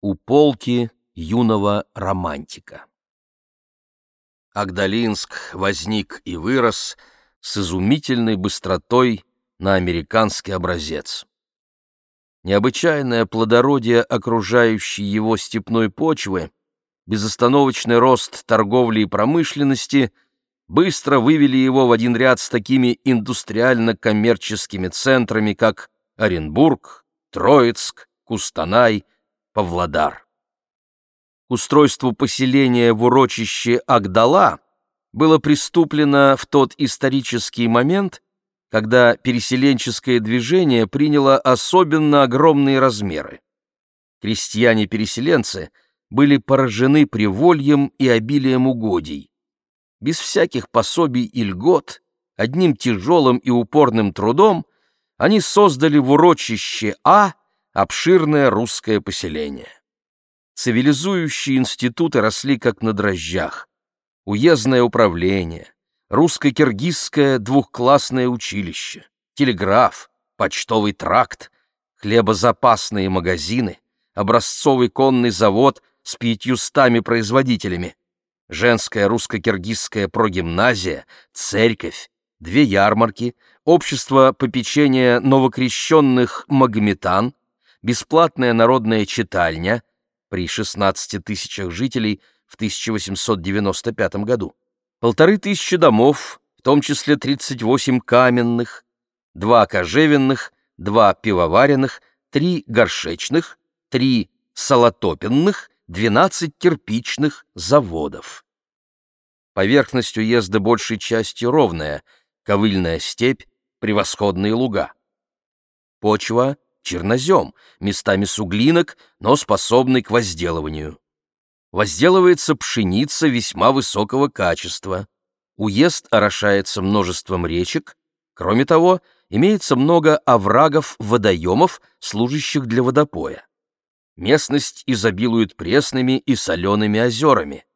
У полки юного романтика. Агдалинск возник и вырос с изумительной быстротой на американский образец. Необычайное плодородие окружающей его степной почвы, безостановочный рост торговли и промышленности быстро вывели его в один ряд с такими индустриально-коммерческими центрами, как Оренбург, Троицк, Кустанай, Павлодар к устройству поселения в урочище Агдала было приступлено в тот исторический момент, когда переселенческое движение приняло особенно огромные размеры. Крестьяне-переселенцы были поражены привольем и обилием угодий. Без всяких пособий и льгот, одним тяжелым и упорным трудом они создали в урочище А обширное русское поселение цивилизующие институты росли как на дрожжах. Уездное управление, русско-киргизское двухклассное училище, телеграф, почтовый тракт, хлебозапасные магазины, образцовый конный завод с пятьюстами производителями, женская русско-киргизская прогимназия, церковь, две ярмарки, общество попечения новокрещенных магометан, бесплатная народная читальня, при 16 тысячах жителей в 1895 году. Полторы тысячи домов, в том числе 38 каменных, два кожевенных, два пивоваренных, три горшечных, три солотопенных, 12 кирпичных заводов. Поверхность уезда большей частью ровная, ковыльная степь, превосходные луга. Почва чернозем, местами суглинок, но способный к возделыванию. Возделывается пшеница весьма высокого качества. Уезд орошается множеством речек. Кроме того, имеется много оврагов-водоемов, служащих для водопоя. Местность изобилует пресными и солеными озерами.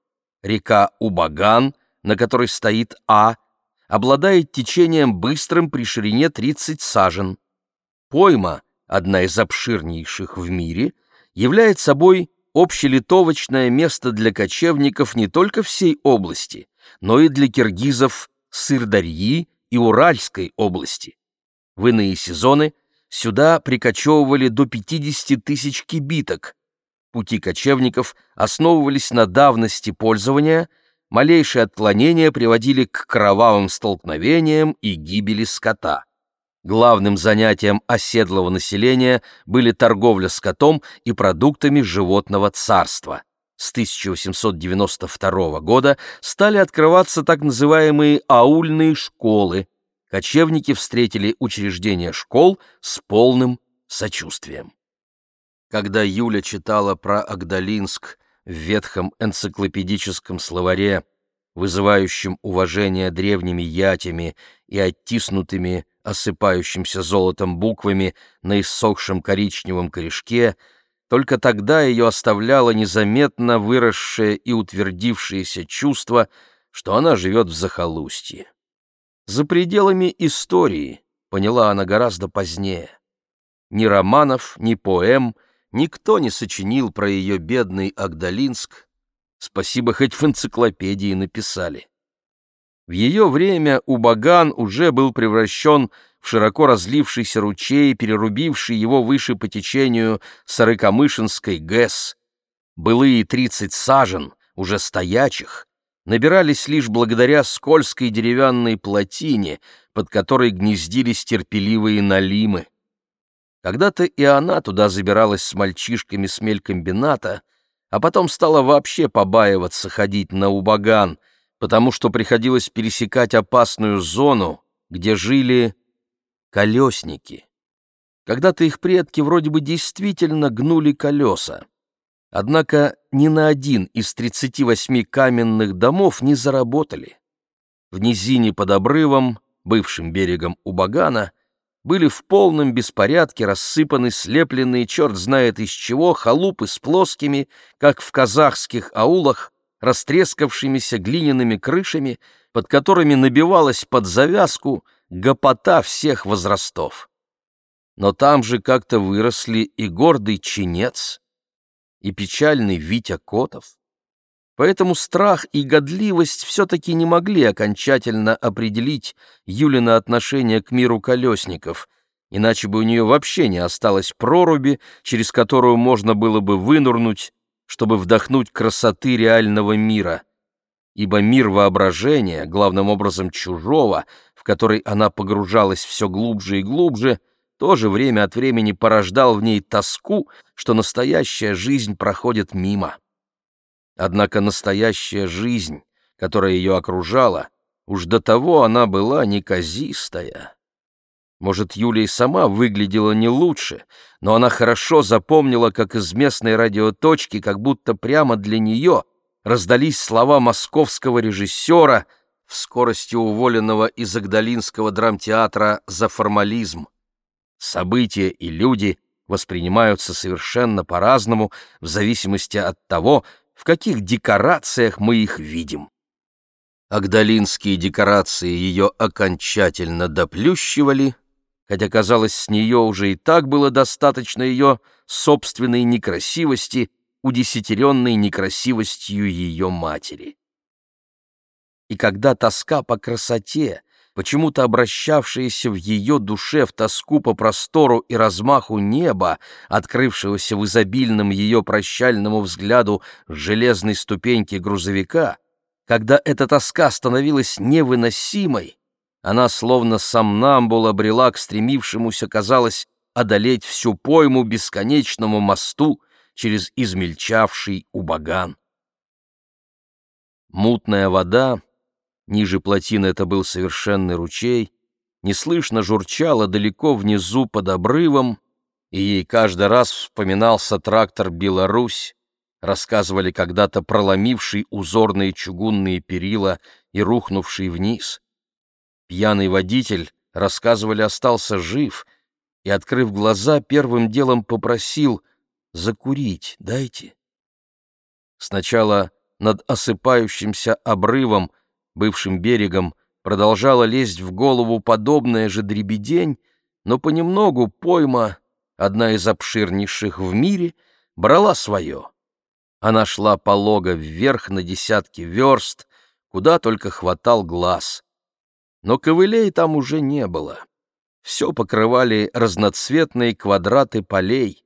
Река Убаган, на которой стоит А, обладает течением быстрым при ширине 30 сажен. Пойма одна из обширнейших в мире, является собой общелитовочное место для кочевников не только всей области, но и для киргизов Сырдарьи и Уральской области. В иные сезоны сюда прикочевывали до 50 тысяч кибиток. Пути кочевников основывались на давности пользования, малейшие отклонения приводили к кровавым столкновениям и гибели скота. Главным занятием оседлого населения были торговля скотом и продуктами животного царства. С 1892 года стали открываться так называемые аульные школы. Кочевники встретили учреждение школ с полным сочувствием. Когда Юля читала про Агдалинск в ветхом энциклопедическом словаре, вызывающем уважение древними ятями и оттиснутыми осыпающимся золотом буквами на иссохшем коричневом корешке, только тогда ее оставляло незаметно выросшее и утвердившееся чувство, что она живет в захолустье. За пределами истории, поняла она гораздо позднее. Ни романов, ни поэм никто не сочинил про ее бедный Агдалинск, спасибо хоть в энциклопедии написали. В ее время Убаган уже был превращен в широко разлившийся ручей, перерубивший его выше по течению Сарыкамышинской ГЭС. Былые тридцать сажен, уже стоячих, набирались лишь благодаря скользкой деревянной плотине, под которой гнездились терпеливые налимы. Когда-то и она туда забиралась с мальчишками с мелькомбината, а потом стала вообще побаиваться ходить на Убаган — потому что приходилось пересекать опасную зону, где жили колесники. Когда-то их предки вроде бы действительно гнули колеса. Однако ни на один из 38 каменных домов не заработали. В низине под обрывом, бывшим берегом Убагана, были в полном беспорядке рассыпаны слепленные черт знает из чего халупы с плоскими, как в казахских аулах, растрескавшимися глиняными крышами, под которыми набивалась под завязку гопота всех возрастов. Но там же как-то выросли и гордый чинец, и печальный Витя Котов. Поэтому страх и годливость все-таки не могли окончательно определить Юлина отношение к миру колесников, иначе бы у нее вообще не осталось проруби, через которую можно было бы вынурнуть, чтобы вдохнуть красоты реального мира. Ибо мир воображения, главным образом чужого, в который она погружалась все глубже и глубже, тоже время от времени порождал в ней тоску, что настоящая жизнь проходит мимо. Однако настоящая жизнь, которая ее окружала, уж до того она была неказистая. Может, Юлия сама выглядела не лучше, но она хорошо запомнила, как из местной радиоточки, как будто прямо для нее, раздались слова московского режиссера, в скорости уволенного из Агдалинского драмтеатра за формализм. События и люди воспринимаются совершенно по-разному в зависимости от того, в каких декорациях мы их видим. Агдалинские декорации ее окончательно доплющивали, хотя, казалось, с нее уже и так было достаточно ее собственной некрасивости, удесятеренной некрасивостью ее матери. И когда тоска по красоте, почему-то обращавшаяся в ее душе в тоску по простору и размаху неба, открывшегося в изобильном ее прощальному взгляду железной ступеньки грузовика, когда эта тоска становилась невыносимой, она словно сомнамбул обрела к стремившемуся, казалось, одолеть всю пойму бесконечному мосту через измельчавший убаган. Мутная вода Ниже плотины это был совершенный ручей, неслышно журчала далеко внизу под обрывом, и ей каждый раз вспоминался трактор «Беларусь», рассказывали когда-то проломивший узорные чугунные перила и рухнувший вниз. Пьяный водитель, рассказывали, остался жив и, открыв глаза, первым делом попросил «закурить дайте». Сначала над осыпающимся обрывом бывшим берегом, продолжала лезть в голову подобная же дребедень, но понемногу пойма, одна из обширнейших в мире, брала свое. Она шла полого вверх на десятки верст, куда только хватал глаз. Но ковылей там уже не было. Все покрывали разноцветные квадраты полей.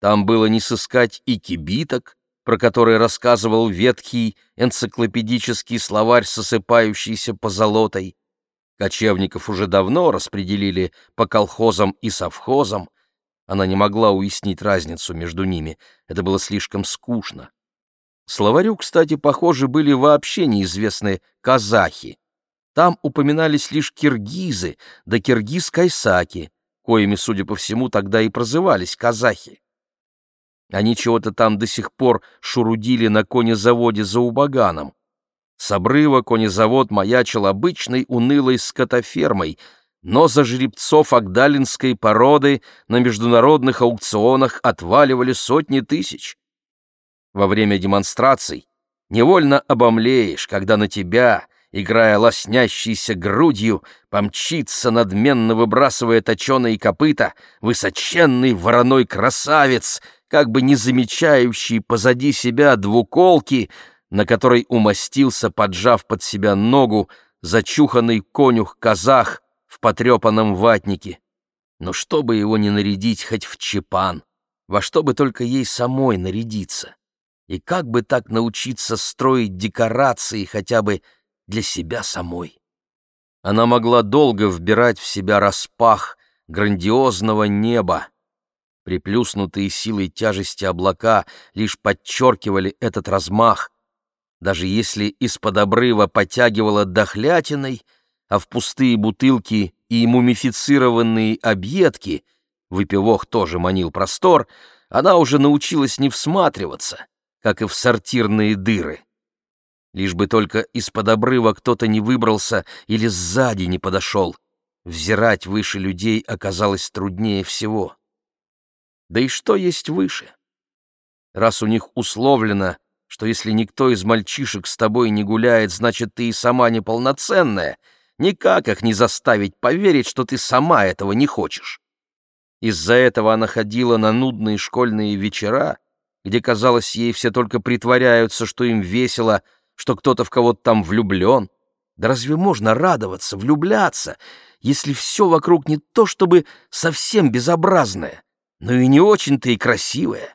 Там было не сыскать и кибиток, про который рассказывал ветхий энциклопедический словарь, сосыпающийся по золотой. Кочевников уже давно распределили по колхозам и совхозам. Она не могла уяснить разницу между ними, это было слишком скучно. Словарю, кстати, похоже, были вообще неизвестны казахи. Там упоминались лишь киргизы, да киргиз-кайсаки, коими, судя по всему, тогда и прозывались казахи. Они чего-то там до сих пор шурудили на конезаводе за Убаганом. С обрыва конезавод маячил обычной унылой скотофермой, но за жеребцов агдалинской породы на международных аукционах отваливали сотни тысяч. Во время демонстраций невольно обомлеешь, когда на тебя, играя лоснящейся грудью, помчится, надменно выбрасывая точеные копыта, высоченный вороной красавец — как бы не замечающий позади себя двуколки, на которой умостился, поджав под себя ногу, зачуханный конюх-казах в потрепанном ватнике. Но чтобы его не нарядить хоть в чепан, во что бы только ей самой нарядиться? И как бы так научиться строить декорации хотя бы для себя самой? Она могла долго вбирать в себя распах грандиозного неба, Приплюснутые силой тяжести облака лишь подчеркивали этот размах. Даже если из-под обрыва потягивало дохлятиной, а в пустые бутылки и мумифицированные объедки, выпивох тоже манил простор, она уже научилась не всматриваться, как и в сортирные дыры. Лишь бы только из-под обрыва кто-то не выбрался или сзади не подошел. Взирать выше людей оказалось труднее всего. Да и что есть выше? Раз у них условлено, что если никто из мальчишек с тобой не гуляет, значит, ты и сама неполноценная, никак их не заставить поверить, что ты сама этого не хочешь. Из-за этого она ходила на нудные школьные вечера, где, казалось, ей все только притворяются, что им весело, что кто-то в кого-то там влюблен. Да разве можно радоваться, влюбляться, если все вокруг не то чтобы совсем безобразное, но и не очень-то и красивое?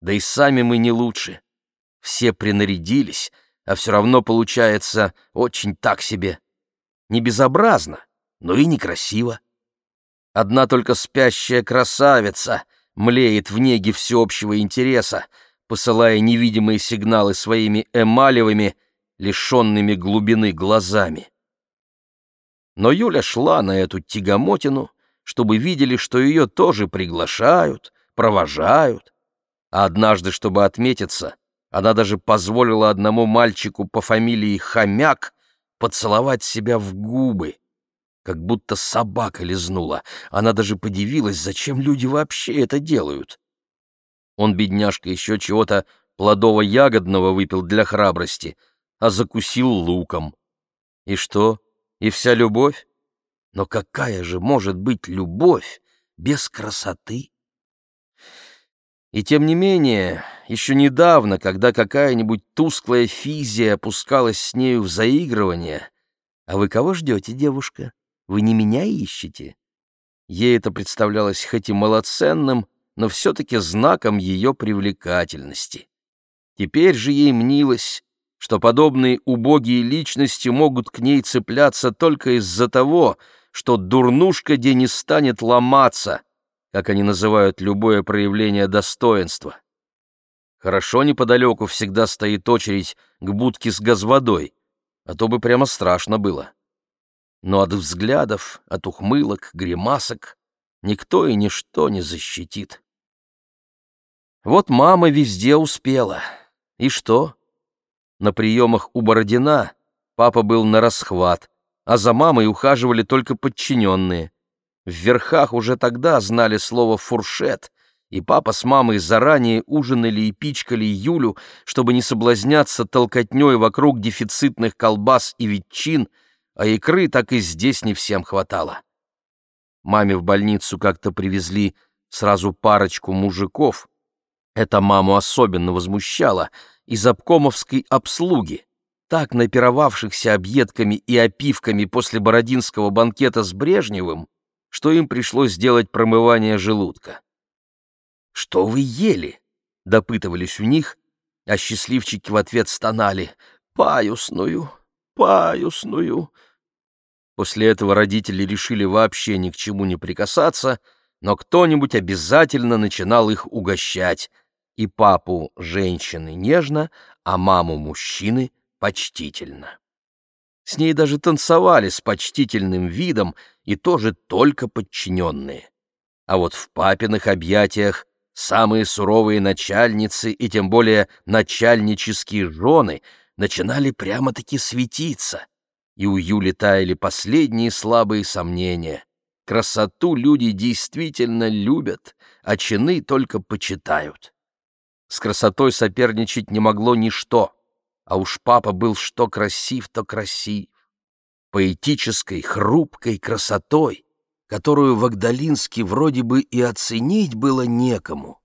Да и сами мы не лучше. Все принарядились, а все равно получается очень так себе. Не безобразно, но и некрасиво. Одна только спящая красавица млеет в неге всеобщего интереса, посылая невидимые сигналы своими эмалевыми, лишенными глубины глазами. Но Юля шла на эту тягомотину, чтобы видели, что ее тоже приглашают, провожают. А однажды, чтобы отметиться, она даже позволила одному мальчику по фамилии Хомяк поцеловать себя в губы, как будто собака лизнула. Она даже подивилась, зачем люди вообще это делают. Он, бедняжка, еще чего-то плодово-ягодного выпил для храбрости, а закусил луком. И что? И вся любовь? Но какая же может быть любовь без красоты? И тем не менее, еще недавно, когда какая-нибудь тусклая физия опускалась с нею в заигрывание, «А вы кого ждете, девушка? Вы не меня ищете?» Ей это представлялось хоть и малоценным, но все-таки знаком ее привлекательности. Теперь же ей мнилось, что подобные убогие личности могут к ней цепляться только из-за того, что дурнушка где не станет ломаться, как они называют любое проявление достоинства. Хорошо неподалеку всегда стоит очередь к будке с газводой, а то бы прямо страшно было. Но от взглядов, от ухмылок, гримасок никто и ничто не защитит. Вот мама везде успела. И что? На приемах у Бородина папа был на расхват, а за мамой ухаживали только подчиненные. В верхах уже тогда знали слово «фуршет», и папа с мамой заранее ужинали и пичкали Юлю, чтобы не соблазняться толкотней вокруг дефицитных колбас и ветчин, а икры так и здесь не всем хватало. Маме в больницу как-то привезли сразу парочку мужиков. Это маму особенно возмущало из обкомовской обслуги, так напировавшихся объедками и опивками после бородинского банкета с Брежневым, что им пришлось сделать промывание желудка. «Что вы ели?» — допытывались у них, а счастливчики в ответ стонали «Паюсную, паюсную». После этого родители решили вообще ни к чему не прикасаться, но кто-нибудь обязательно начинал их угощать, и папу женщины нежно, а маму мужчины почтительно. С ней даже танцевали с почтительным видом и тоже только подчиненные. А вот в папиных объятиях самые суровые начальницы и тем более начальнические жены начинали прямо-таки светиться, и у Юли таяли последние слабые сомнения. Красоту люди действительно любят, а чины только почитают. С красотой соперничать не могло ничто, а уж папа был что красив, то красив. Поэтической, хрупкой красотой, которую в Агдалинске вроде бы и оценить было некому.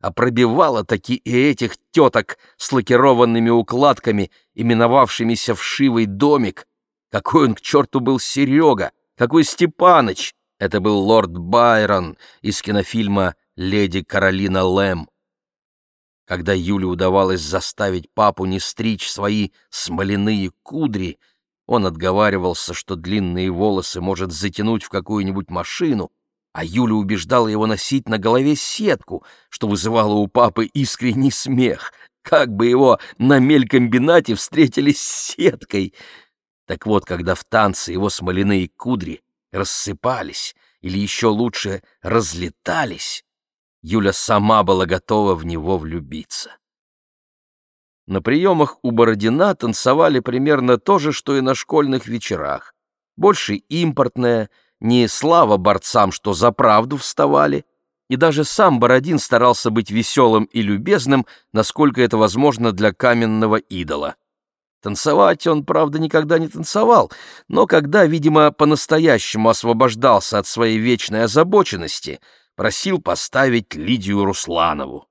А пробивала таки и этих теток с лакированными укладками, именовавшимися вшивый домик. Какой он к черту был Серега, какой Степаныч! Это был лорд Байрон из кинофильма «Леди Каролина Лэм». Когда Юле удавалось заставить папу не стричь свои смоляные кудри, он отговаривался, что длинные волосы может затянуть в какую-нибудь машину, а Юля убеждала его носить на голове сетку, что вызывало у папы искренний смех. Как бы его на мелькомбинате встретили с сеткой! Так вот, когда в танце его смоляные кудри рассыпались, или еще лучше разлетались, Юля сама была готова в него влюбиться. На приемах у Бородина танцевали примерно то же, что и на школьных вечерах. Больше импортное, не слава борцам, что за правду вставали, и даже сам Бородин старался быть веселым и любезным, насколько это возможно для каменного идола. Танцевать он, правда, никогда не танцевал, но когда, видимо, по-настоящему освобождался от своей вечной озабоченности, просил поставить Лидию Русланову.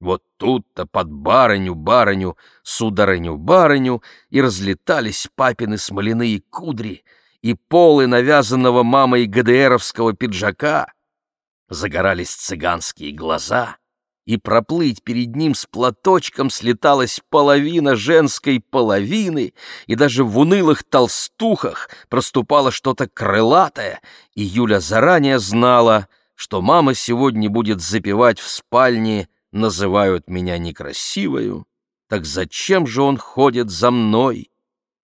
Вот тут-то под барыню-барыню, сударыню-барыню и разлетались папины смоляные кудри и полы навязанного мамой ГДРовского пиджака. Загорались цыганские глаза, и проплыть перед ним с платочком слеталась половина женской половины, и даже в унылых толстухах проступало что-то крылатое, и Юля заранее знала, что мама сегодня будет запевать в спальне называют меня некрасивою, так зачем же он ходит за мной?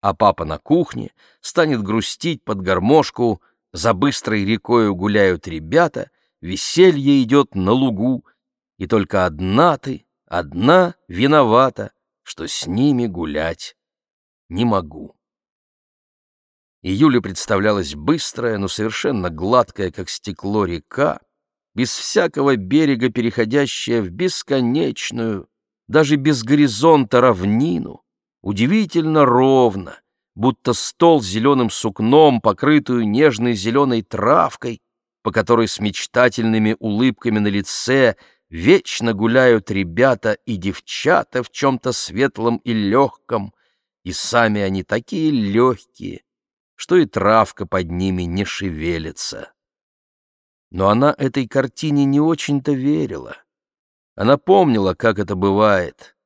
А папа на кухне станет грустить под гармошку, за быстрой рекою гуляют ребята, веселье идет на лугу, и только одна ты, одна виновата, что с ними гулять не могу. И Юле представлялась быстрая, но совершенно гладкая, как стекло, река, без всякого берега переходящая в бесконечную, даже без горизонта равнину, удивительно ровно, будто стол с зеленым сукном, покрытую нежной зеленой травкой, по которой с мечтательными улыбками на лице вечно гуляют ребята и девчата в чем-то светлом и легком, и сами они такие легкие, что и травка под ними не шевелится. Но она этой картине не очень-то верила. Она помнила, как это бывает.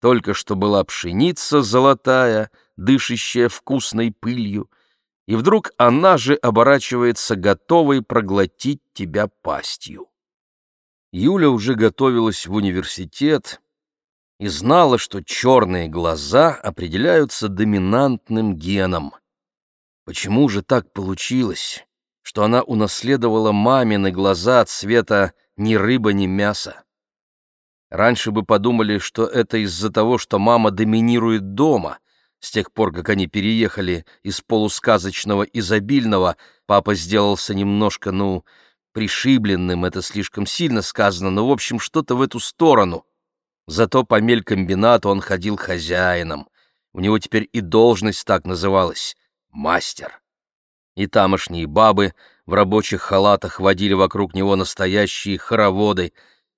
Только что была пшеница золотая, дышащая вкусной пылью, и вдруг она же оборачивается готовой проглотить тебя пастью. Юля уже готовилась в университет и знала, что черные глаза определяются доминантным геном. Почему же так получилось? что она унаследовала мамины глаза цвета ни рыба, ни мясо. Раньше бы подумали, что это из-за того, что мама доминирует дома. С тех пор, как они переехали из полусказочного изобильного, папа сделался немножко, ну, пришибленным, это слишком сильно сказано, но, в общем, что-то в эту сторону. Зато по мелькомбинату он ходил хозяином. У него теперь и должность так называлась — мастер и тамошние бабы в рабочих халатах водили вокруг него настоящие хороводы,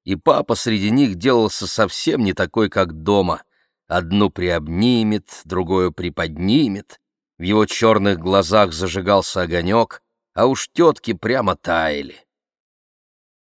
и папа среди них делался совсем не такой, как дома. Одну приобнимет, другую приподнимет, в его черных глазах зажигался огонек, а уж тетки прямо таяли.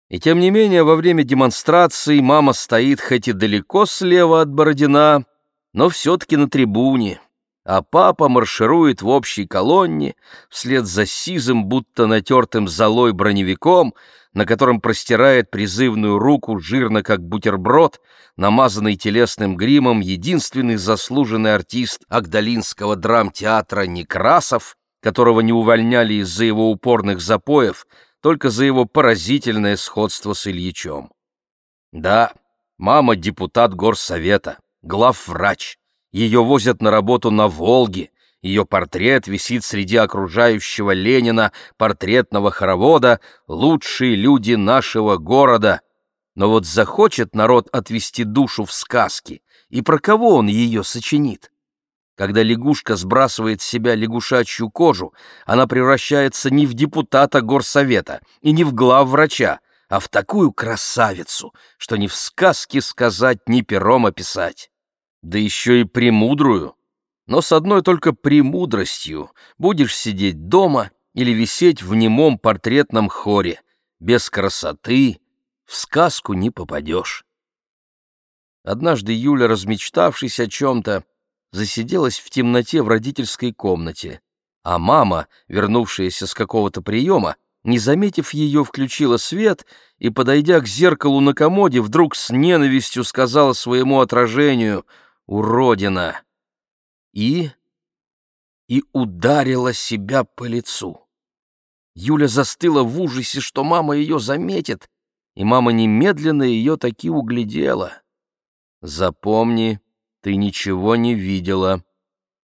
И тем не менее, во время демонстрации мама стоит хоть и далеко слева от Бородина, но все-таки на трибуне, а папа марширует в общей колонне вслед за сизым, будто натертым золой броневиком, на котором простирает призывную руку, жирно как бутерброд, намазанный телесным гримом единственный заслуженный артист Агдалинского драмтеатра Некрасов, которого не увольняли из-за его упорных запоев, только за его поразительное сходство с Ильичом. Да, мама депутат горсовета, главврач, ее возят на работу на Волге, ее портрет висит среди окружающего Ленина портретного хоровода «Лучшие люди нашего города». Но вот захочет народ отвести душу в сказки, и про кого он ее сочинит? Когда лягушка сбрасывает с себя лягушачью кожу, она превращается не в депутата горсовета и не в главврача, а в такую красавицу, что ни в сказке сказать, ни пером описать да еще и премудрую. Но с одной только премудростью будешь сидеть дома или висеть в немом портретном хоре. Без красоты в сказку не попадешь. Однажды Юля, размечтавшись о чем-то, засиделась в темноте в родительской комнате, а мама, вернувшаяся с какого-то приема, не заметив ее, включила свет и, подойдя к зеркалу на комоде, вдруг с ненавистью сказала своему отражению — уродина!» И... и ударила себя по лицу. Юля застыла в ужасе, что мама ее заметит, и мама немедленно ее таки углядела. «Запомни, ты ничего не видела».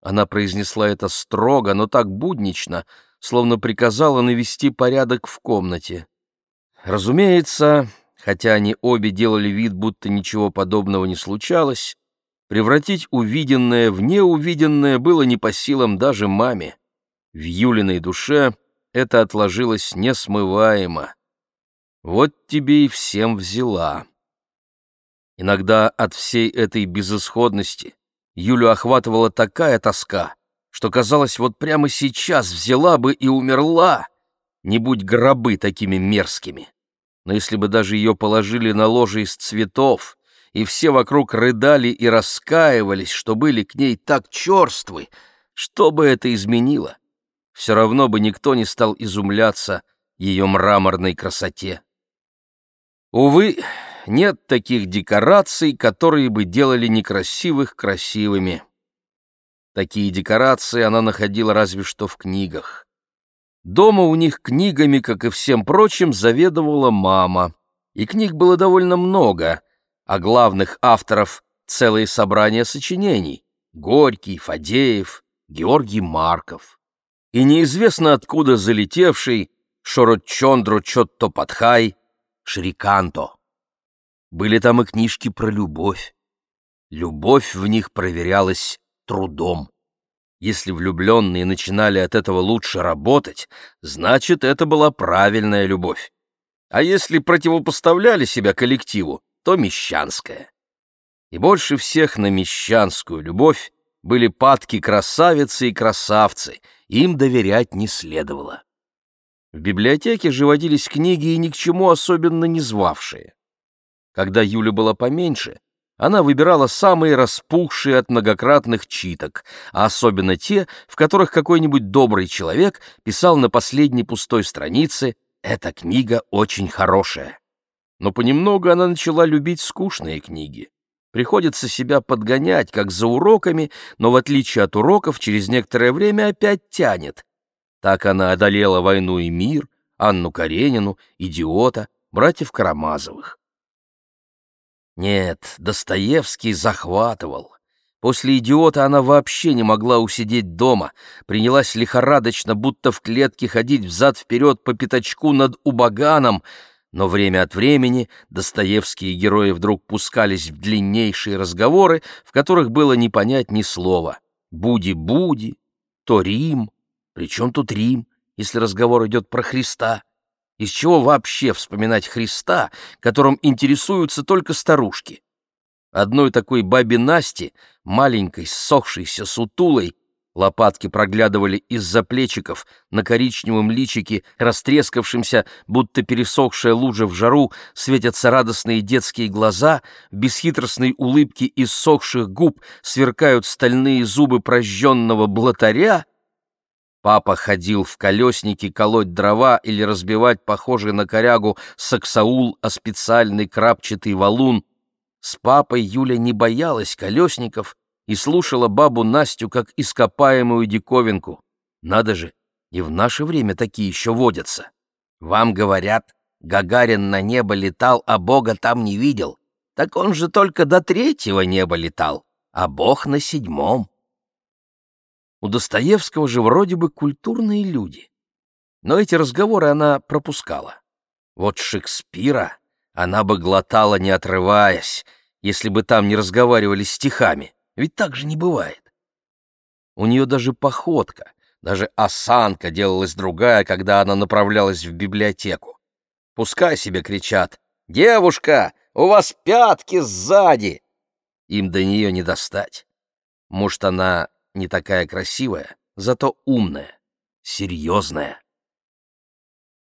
Она произнесла это строго, но так буднично, словно приказала навести порядок в комнате. Разумеется, хотя они обе делали вид, будто ничего подобного не случалось, Превратить увиденное в неувиденное было не по силам даже маме. В Юлиной душе это отложилось несмываемо. Вот тебе и всем взяла. Иногда от всей этой безысходности Юлю охватывала такая тоска, что казалось, вот прямо сейчас взяла бы и умерла, не будь гробы такими мерзкими. Но если бы даже ее положили на ложе из цветов, и все вокруг рыдали и раскаивались, что были к ней так черствы, что бы это изменило? Все равно бы никто не стал изумляться ее мраморной красоте. Увы, нет таких декораций, которые бы делали некрасивых красивыми. Такие декорации она находила разве что в книгах. Дома у них книгами, как и всем прочим, заведовала мама. И книг было довольно много, а главных авторов — целые собрания сочинений — Горький, Фадеев, Георгий Марков. И неизвестно откуда залетевший Шоротчондру Чоттопадхай Шриканто. Были там и книжки про любовь. Любовь в них проверялась трудом. Если влюбленные начинали от этого лучше работать, значит, это была правильная любовь. А если противопоставляли себя коллективу, то мещанская. И больше всех на мещанскую любовь были падки красавицы и красавцы, им доверять не следовало. В библиотеке же водились книги и ни к чему особенно не звавшие. Когда Юля была поменьше, она выбирала самые распухшие от многократных читок, а особенно те, в которых какой-нибудь добрый человек писал на последней пустой странице «Эта книга очень хорошая». Но понемногу она начала любить скучные книги. Приходится себя подгонять, как за уроками, но в отличие от уроков, через некоторое время опять тянет. Так она одолела «Войну и мир», Анну Каренину, «Идиота», братьев Карамазовых. Нет, Достоевский захватывал. После «Идиота» она вообще не могла усидеть дома, принялась лихорадочно, будто в клетке ходить взад-вперед по пятачку над Убаганом, но время от времени Достоевские герои вдруг пускались в длиннейшие разговоры, в которых было не понять ни слова. «Буди-буди», то Рим. Причем тут Рим, если разговор идет про Христа? Из чего вообще вспоминать Христа, которым интересуются только старушки? Одной такой бабе Насти, маленькой, ссохшейся, сутулой, лопатки проглядывали из-за плечиков, на коричневом личике, растрескавшемся, будто пересохшая лужа в жару, светятся радостные детские глаза, в бесхитростной улыбке иссохших губ сверкают стальные зубы прожженного блатаря, Папа ходил в колесники колоть дрова или разбивать похожий на корягу саксаул, а специальный крапчатый валун. С папой Юля не боялась колесников и слушала бабу Настю как ископаемую диковинку. Надо же, и в наше время такие еще водятся. Вам говорят, Гагарин на небо летал, а Бога там не видел. Так он же только до третьего неба летал, а Бог на седьмом. У Достоевского же вроде бы культурные люди. Но эти разговоры она пропускала. Вот Шекспира она бы глотала, не отрываясь, если бы там не разговаривали стихами. Ведь так же не бывает. У нее даже походка, даже осанка делалась другая, когда она направлялась в библиотеку. Пускай себе кричат «Девушка, у вас пятки сзади!» Им до нее не достать. Может, она не такая красивая, зато умная, серьезная.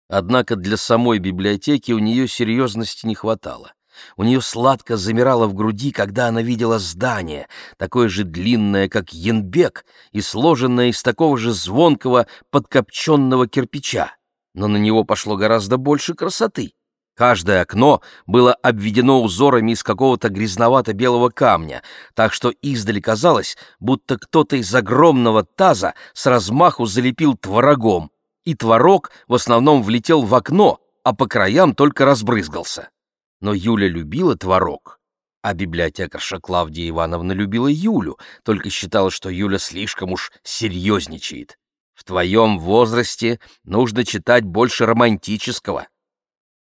Однако для самой библиотеки у нее серьезности не хватало. У нее сладко замирало в груди, когда она видела здание, такое же длинное, как янбек, и сложенное из такого же звонкого подкопченного кирпича. Но на него пошло гораздо больше красоты. Каждое окно было обведено узорами из какого-то грязновато-белого камня, так что издали казалось, будто кто-то из огромного таза с размаху залепил творогом, и творог в основном влетел в окно, а по краям только разбрызгался. Но Юля любила творог, а библиотекарша Клавдия Ивановна любила Юлю, только считала, что Юля слишком уж серьезничает. В твоем возрасте нужно читать больше романтического.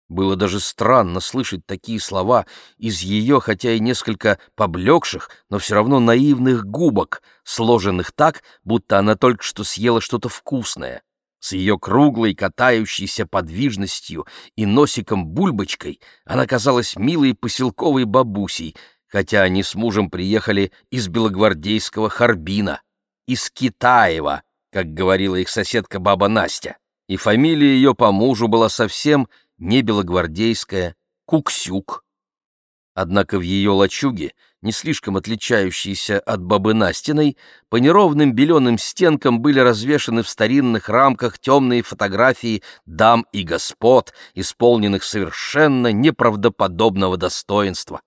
Было даже странно слышать такие слова из ее, хотя и несколько поблекших, но все равно наивных губок, сложенных так, будто она только что съела что-то вкусное. С ее круглой, катающейся подвижностью и носиком-бульбочкой она казалась милой поселковой бабусей, хотя они с мужем приехали из белогвардейского Харбина, из Китаева, как говорила их соседка баба Настя, и фамилия ее по мужу была совсем не белогвардейская, Куксюк. Однако в ее лачуге, не слишком отличающейся от бабы Настиной, по неровным беленым стенкам были развешаны в старинных рамках темные фотографии дам и господ, исполненных совершенно неправдоподобного достоинства.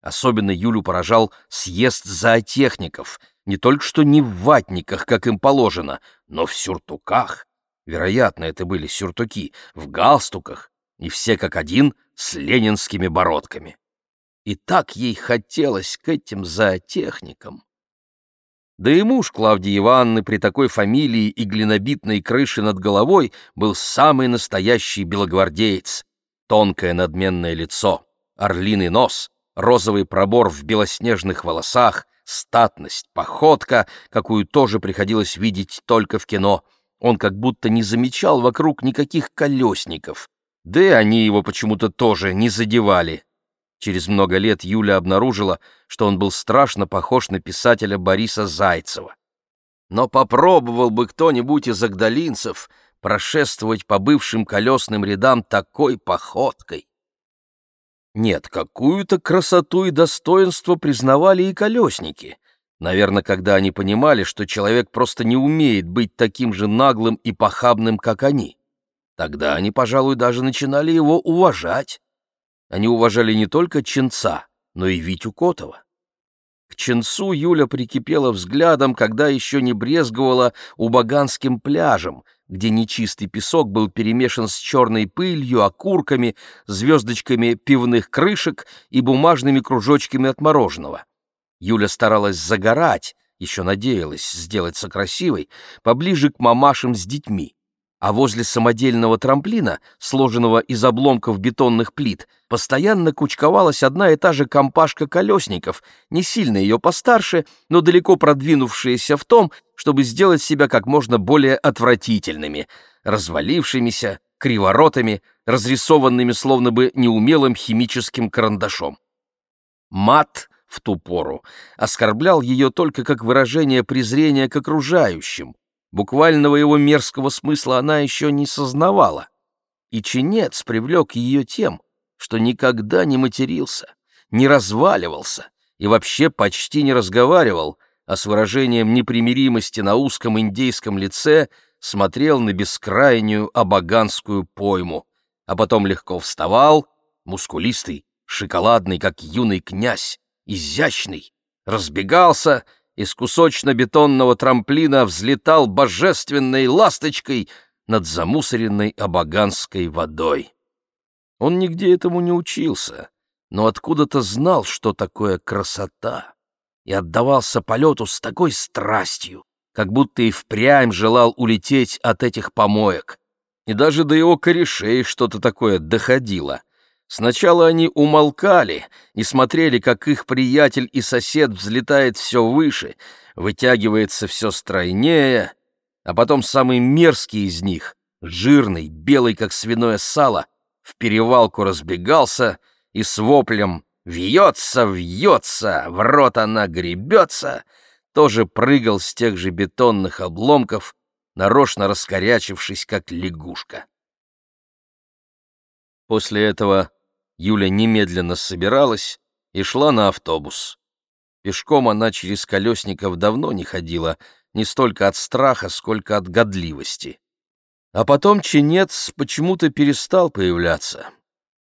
Особенно Юлю поражал съезд зоотехников, не только что не в ватниках, как им положено, но в сюртуках. Вероятно, это были сюртуки, в галстуках, и все как один с ленинскими бородками. И так ей хотелось к этим зоотехникам. Да и муж Клавдии Ивановны при такой фамилии и глинобитной крыше над головой был самый настоящий белогвардеец. Тонкое надменное лицо, орлиный нос, розовый пробор в белоснежных волосах, статность, походка, какую тоже приходилось видеть только в кино. Он как будто не замечал вокруг никаких колесников. Да и они его почему-то тоже не задевали. Через много лет Юля обнаружила, что он был страшно похож на писателя Бориса Зайцева. Но попробовал бы кто-нибудь из агдалинцев прошествовать по бывшим колесным рядам такой походкой. Нет, какую-то красоту и достоинство признавали и колесники. Наверное, когда они понимали, что человек просто не умеет быть таким же наглым и похабным, как они. Тогда они, пожалуй, даже начинали его уважать. Они уважали не только Ченца, но и Витю Котова. К Ченцу Юля прикипела взглядом, когда еще не брезговала Убаганским пляжем, где нечистый песок был перемешан с черной пылью, окурками, звездочками пивных крышек и бумажными кружочками от мороженого. Юля старалась загорать, еще надеялась сделаться красивой, поближе к мамашам с детьми а возле самодельного трамплина, сложенного из обломков бетонных плит, постоянно кучковалась одна и та же компашка колесников, не сильно ее постарше, но далеко продвинувшиеся в том, чтобы сделать себя как можно более отвратительными, развалившимися, криворотами, разрисованными словно бы неумелым химическим карандашом. Мат в ту пору оскорблял ее только как выражение презрения к окружающим, Буквального его мерзкого смысла она еще не сознавала. И чинец привлек ее тем, что никогда не матерился, не разваливался и вообще почти не разговаривал, а с выражением непримиримости на узком индейском лице смотрел на бескрайнюю абаганскую пойму, а потом легко вставал, мускулистый, шоколадный, как юный князь, изящный, разбегался — из кусочно-бетонного трамплина взлетал божественной ласточкой над замусоренной абаганской водой. Он нигде этому не учился, но откуда-то знал, что такое красота, и отдавался полету с такой страстью, как будто и впрямь желал улететь от этих помоек. И даже до его корешей что-то такое доходило. Сначала они умолкали и смотрели, как их приятель и сосед взлетает все выше, вытягивается все стройнее, а потом самый мерзкий из них, жирный, белый, как свиное сало, в перевалку разбегался и с воплем «Вьется, вьется, в рот она гребется!» тоже прыгал с тех же бетонных обломков, нарочно раскорячившись, как лягушка. После этого Юля немедленно собиралась и шла на автобус. Пешком она через колесников давно не ходила, не столько от страха, сколько от годливости. А потом чинец почему-то перестал появляться.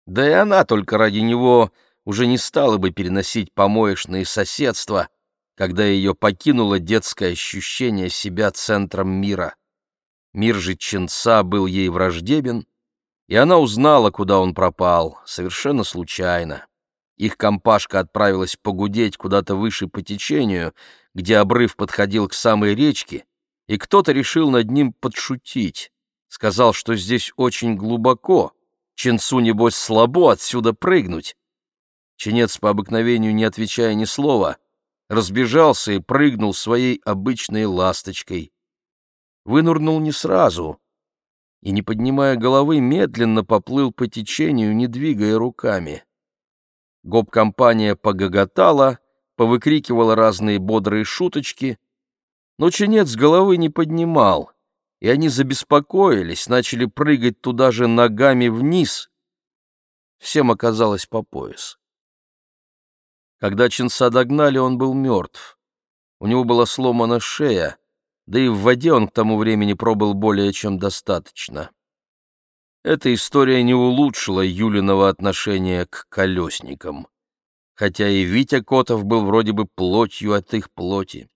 Да и она только ради него уже не стала бы переносить помоечные соседства, когда ее покинуло детское ощущение себя центром мира. Мир же чинца был ей враждебен, и она узнала, куда он пропал, совершенно случайно. Их компашка отправилась погудеть куда-то выше по течению, где обрыв подходил к самой речке, и кто-то решил над ним подшутить. Сказал, что здесь очень глубоко, Ченцу, небось, слабо отсюда прыгнуть. Ченец, по обыкновению не отвечая ни слова, разбежался и прыгнул своей обычной ласточкой. Вынурнул не сразу, и, не поднимая головы, медленно поплыл по течению, не двигая руками. Гоп-компания погоготала, повыкрикивала разные бодрые шуточки, но чинец головы не поднимал, и они забеспокоились, начали прыгать туда же ногами вниз. Всем оказалось по пояс. Когда Чинца догнали, он был мертв. У него была сломана шея, да и в воде он к тому времени пробыл более чем достаточно. Эта история не улучшила Юлиного отношения к колесникам, хотя и Витя Котов был вроде бы плотью от их плоти.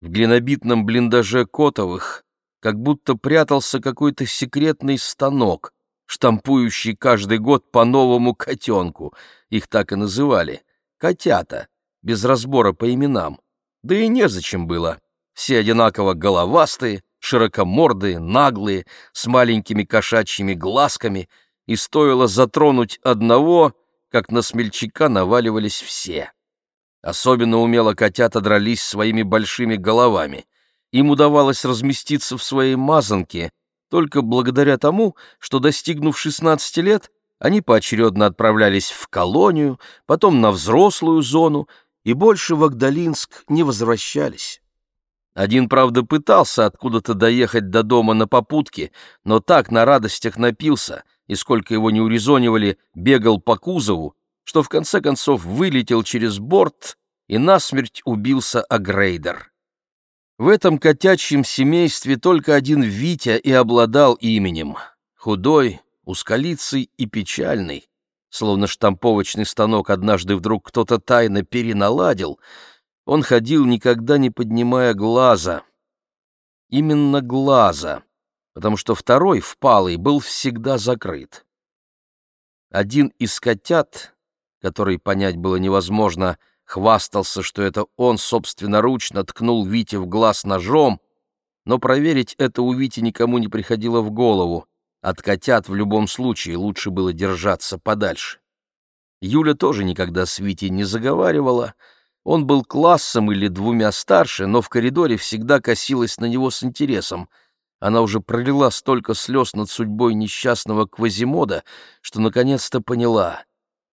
В глинобитном блиндаже Котовых как будто прятался какой-то секретный станок, штампующий каждый год по новому котенку, их так и называли, котята, без разбора по именам. Да и незачем было. Все одинаково головастые, широкомордые, наглые, с маленькими кошачьими глазками, и стоило затронуть одного, как на смельчака наваливались все. Особенно умело котята дрались своими большими головами. Им удавалось разместиться в своей мазанке только благодаря тому, что, достигнув 16 лет, они поочередно отправлялись в колонию, потом на взрослую зону и больше в Агдалинск не возвращались. Один, правда, пытался откуда-то доехать до дома на попутке, но так на радостях напился, и сколько его не урезонивали, бегал по кузову, что в конце концов вылетел через борт и насмерть убился о грейдер. В этом котячьем семействе только один Витя и обладал именем. Худой, узколицый и печальный, словно штамповочный станок однажды вдруг кто-то тайно переналадил — он ходил, никогда не поднимая глаза. Именно глаза, потому что второй, впалый, был всегда закрыт. Один из котят, который понять было невозможно, хвастался, что это он собственноручно ткнул Вите в глаз ножом, но проверить это у Вити никому не приходило в голову. От котят в любом случае лучше было держаться подальше. Юля тоже никогда с Витей не заговаривала — он был классом или двумя старше, но в коридоре всегда косилась на него с интересом. Она уже пролила столько слез над судьбой несчастного Квазимода, что наконец-то поняла.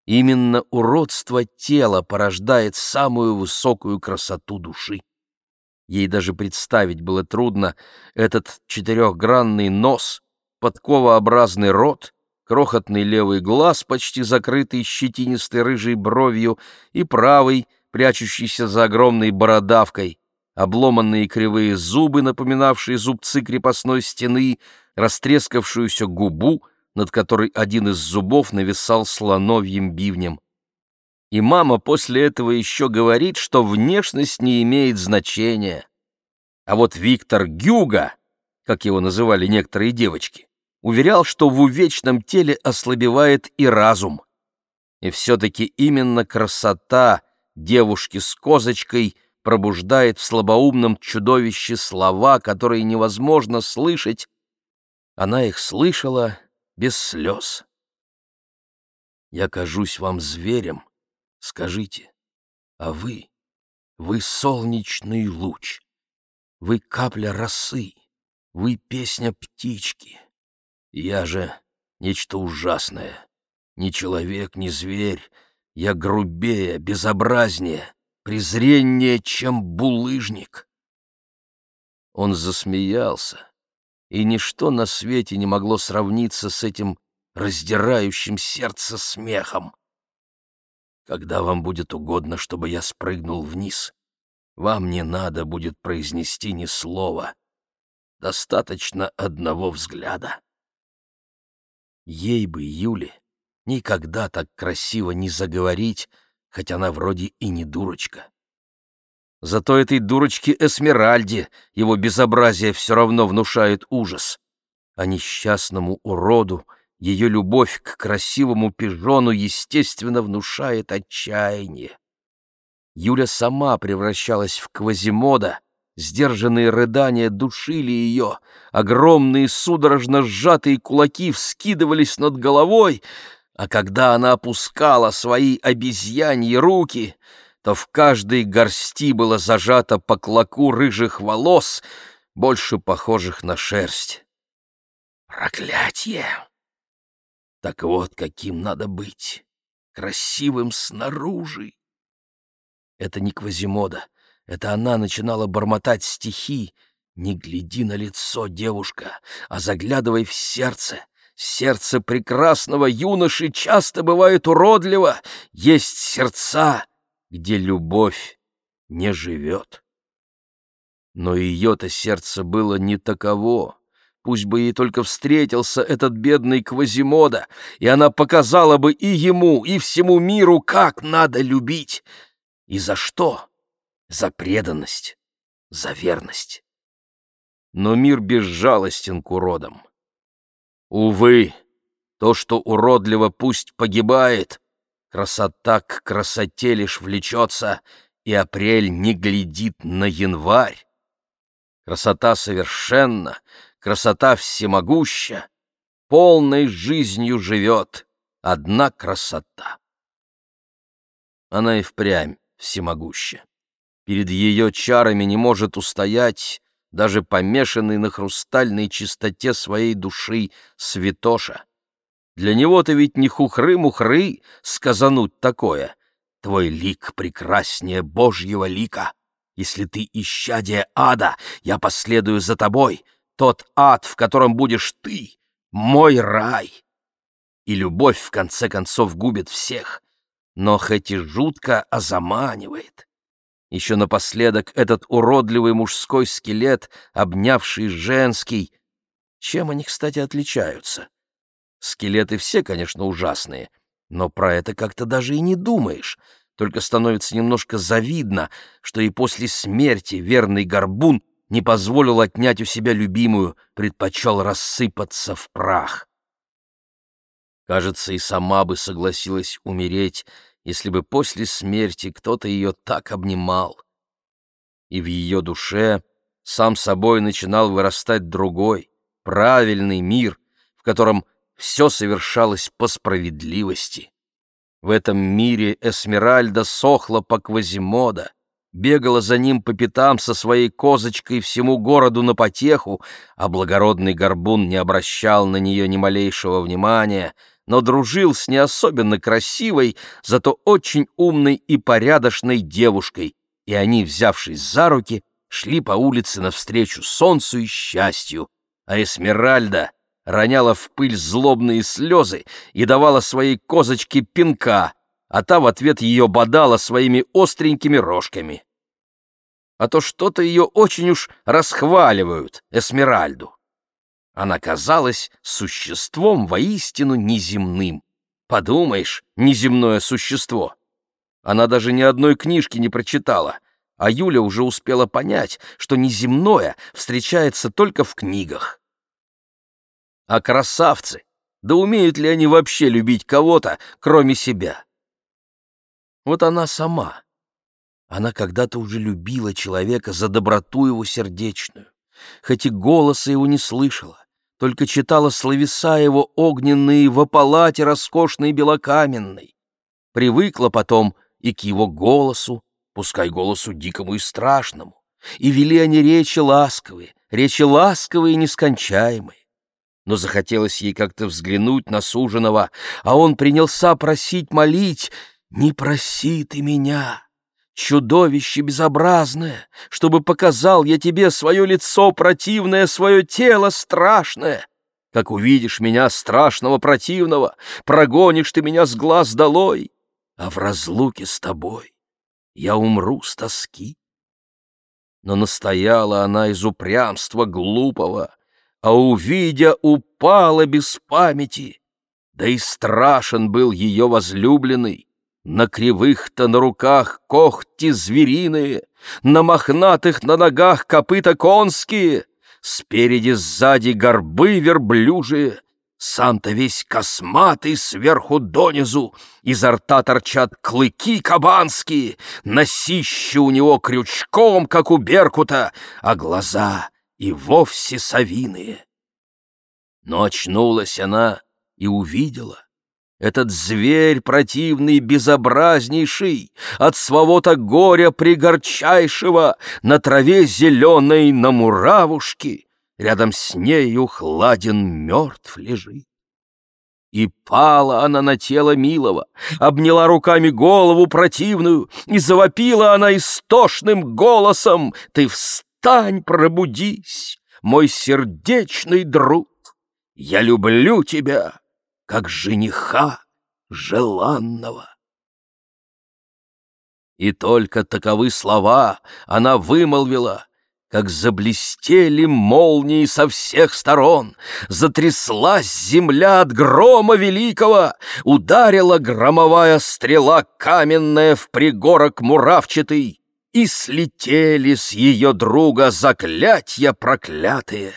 Именно уродство тела порождает самую высокую красоту души. Ей даже представить было трудно этот четырехгранный нос, подковообразный рот, крохотный левый глаз, почти закрытый щетинистой рыжей бровью, и правый — прячущийся за огромной бородавкой, обломанные кривые зубы, напоминавшие зубцы крепостной стены, растрескавшуюся губу, над которой один из зубов нависал слоновьим бивнем. И мама после этого еще говорит, что внешность не имеет значения. А вот Виктор Гюга, как его называли некоторые девочки, уверял, что в увечном теле ослабевает и разум. И все-таки именно красота — девушки с козочкой пробуждает в слабоумном чудовище слова, которые невозможно слышать. Она их слышала без слез. «Я кажусь вам зверем, скажите, а вы, вы солнечный луч, вы капля росы, вы песня птички. Я же нечто ужасное, ни человек, ни зверь, я грубее, безобразнее, презреннее, чем булыжник. Он засмеялся, и ничто на свете не могло сравниться с этим раздирающим сердце смехом. Когда вам будет угодно, чтобы я спрыгнул вниз, вам не надо будет произнести ни слова. Достаточно одного взгляда. Ей бы, Юле, никогда так красиво не заговорить, хоть она вроде и не дурочка. Зато этой дурочке Эсмеральде его безобразие все равно внушает ужас. А несчастному уроду ее любовь к красивому пижону естественно внушает отчаяние. Юля сама превращалась в Квазимода, сдержанные рыдания душили ее, огромные судорожно сжатые кулаки вскидывались над головой — а когда она опускала свои обезьяньи руки, то в каждой горсти было зажато по клоку рыжих волос, больше похожих на шерсть. Проклятье! Так вот, каким надо быть, красивым снаружи. Это не Квазимода, это она начинала бормотать стихи. Не гляди на лицо, девушка, а заглядывай в сердце. Сердце прекрасного юноши часто бывает уродливо. Есть сердца, где любовь не живет. Но ее-то сердце было не таково. Пусть бы ей только встретился этот бедный Квазимода, и она показала бы и ему, и всему миру, как надо любить. И за что? За преданность, за верность. Но мир безжалостен к уродам. Увы, то, что уродливо, пусть погибает. Красота к красоте лишь влечется, и апрель не глядит на январь. Красота совершенна, красота всемогуща, полной жизнью живет одна красота. Она и впрямь всемогуща. Перед ее чарами не может устоять даже помешанный на хрустальной чистоте своей души святоша. Для него-то ведь не хухры-мухры сказануть такое. Твой лик прекраснее Божьего лика. Если ты исчадие ада, я последую за тобой, тот ад, в котором будешь ты, мой рай. И любовь, в конце концов, губит всех, но хоть и жутко, а заманивает. Еще напоследок этот уродливый мужской скелет, обнявший женский. Чем они, кстати, отличаются? Скелеты все, конечно, ужасные, но про это как-то даже и не думаешь. Только становится немножко завидно, что и после смерти верный горбун не позволил отнять у себя любимую, предпочел рассыпаться в прах. Кажется, и сама бы согласилась умереть, если бы после смерти кто-то ее так обнимал. И в ее душе сам собой начинал вырастать другой, правильный мир, в котором все совершалось по справедливости. В этом мире Эсмеральда сохла по Квазимода, бегала за ним по пятам со своей козочкой всему городу на потеху, а благородный горбун не обращал на нее ни малейшего внимания, но дружил с не особенно красивой, зато очень умной и порядочной девушкой, и они, взявшись за руки, шли по улице навстречу солнцу и счастью, а Эсмеральда роняла в пыль злобные слезы и давала своей козочке пинка — а та в ответ ее бодала своими остренькими рожками. А то что-то ее очень уж расхваливают, Эсмеральду. Она казалась существом воистину неземным. Подумаешь, неземное существо. Она даже ни одной книжки не прочитала, а Юля уже успела понять, что неземное встречается только в книгах. А красавцы, да умеют ли они вообще любить кого-то, кроме себя? Вот она сама. Она когда-то уже любила человека за доброту его сердечную, хоть и голоса его не слышала, только читала словеса его огненные в палате роскошной белокаменной. Привыкла потом и к его голосу, пускай голосу дикому и страшному, и вели они речи ласковые, речи ласковые и нескончаемые. Но захотелось ей как-то взглянуть на суженого, а он принялся просить, молить — не проси ты меня, чудовище безобразное, чтобы показал я тебе свое лицо противное, свое тело страшное. Как увидишь меня страшного противного, прогонишь ты меня с глаз долой, а в разлуке с тобой я умру с тоски. Но настояла она из упрямства глупого, а увидя, упала без памяти, да и страшен был ее возлюбленный, на кривых-то на руках когти звериные, На мохнатых на ногах копыта конские, Спереди-сзади горбы верблюжие, Сам-то весь косматый сверху донизу, Изо рта торчат клыки кабанские, Носище у него крючком, как у беркута, А глаза и вовсе совиные. Но очнулась она и увидела, этот зверь противный, безобразнейший, От своего-то горя пригорчайшего На траве зеленой на муравушке рядом с нею хладен мертв лежит. И пала она на тело милого, обняла руками голову противную, и завопила она истошным голосом «Ты встань, пробудись, мой сердечный друг! Я люблю тебя, как жениха желанного!» И только таковы слова она вымолвила, как заблестели молнии со всех сторон, затряслась земля от грома великого, ударила громовая стрела каменная в пригорок муравчатый, и слетели с ее друга заклятья проклятые,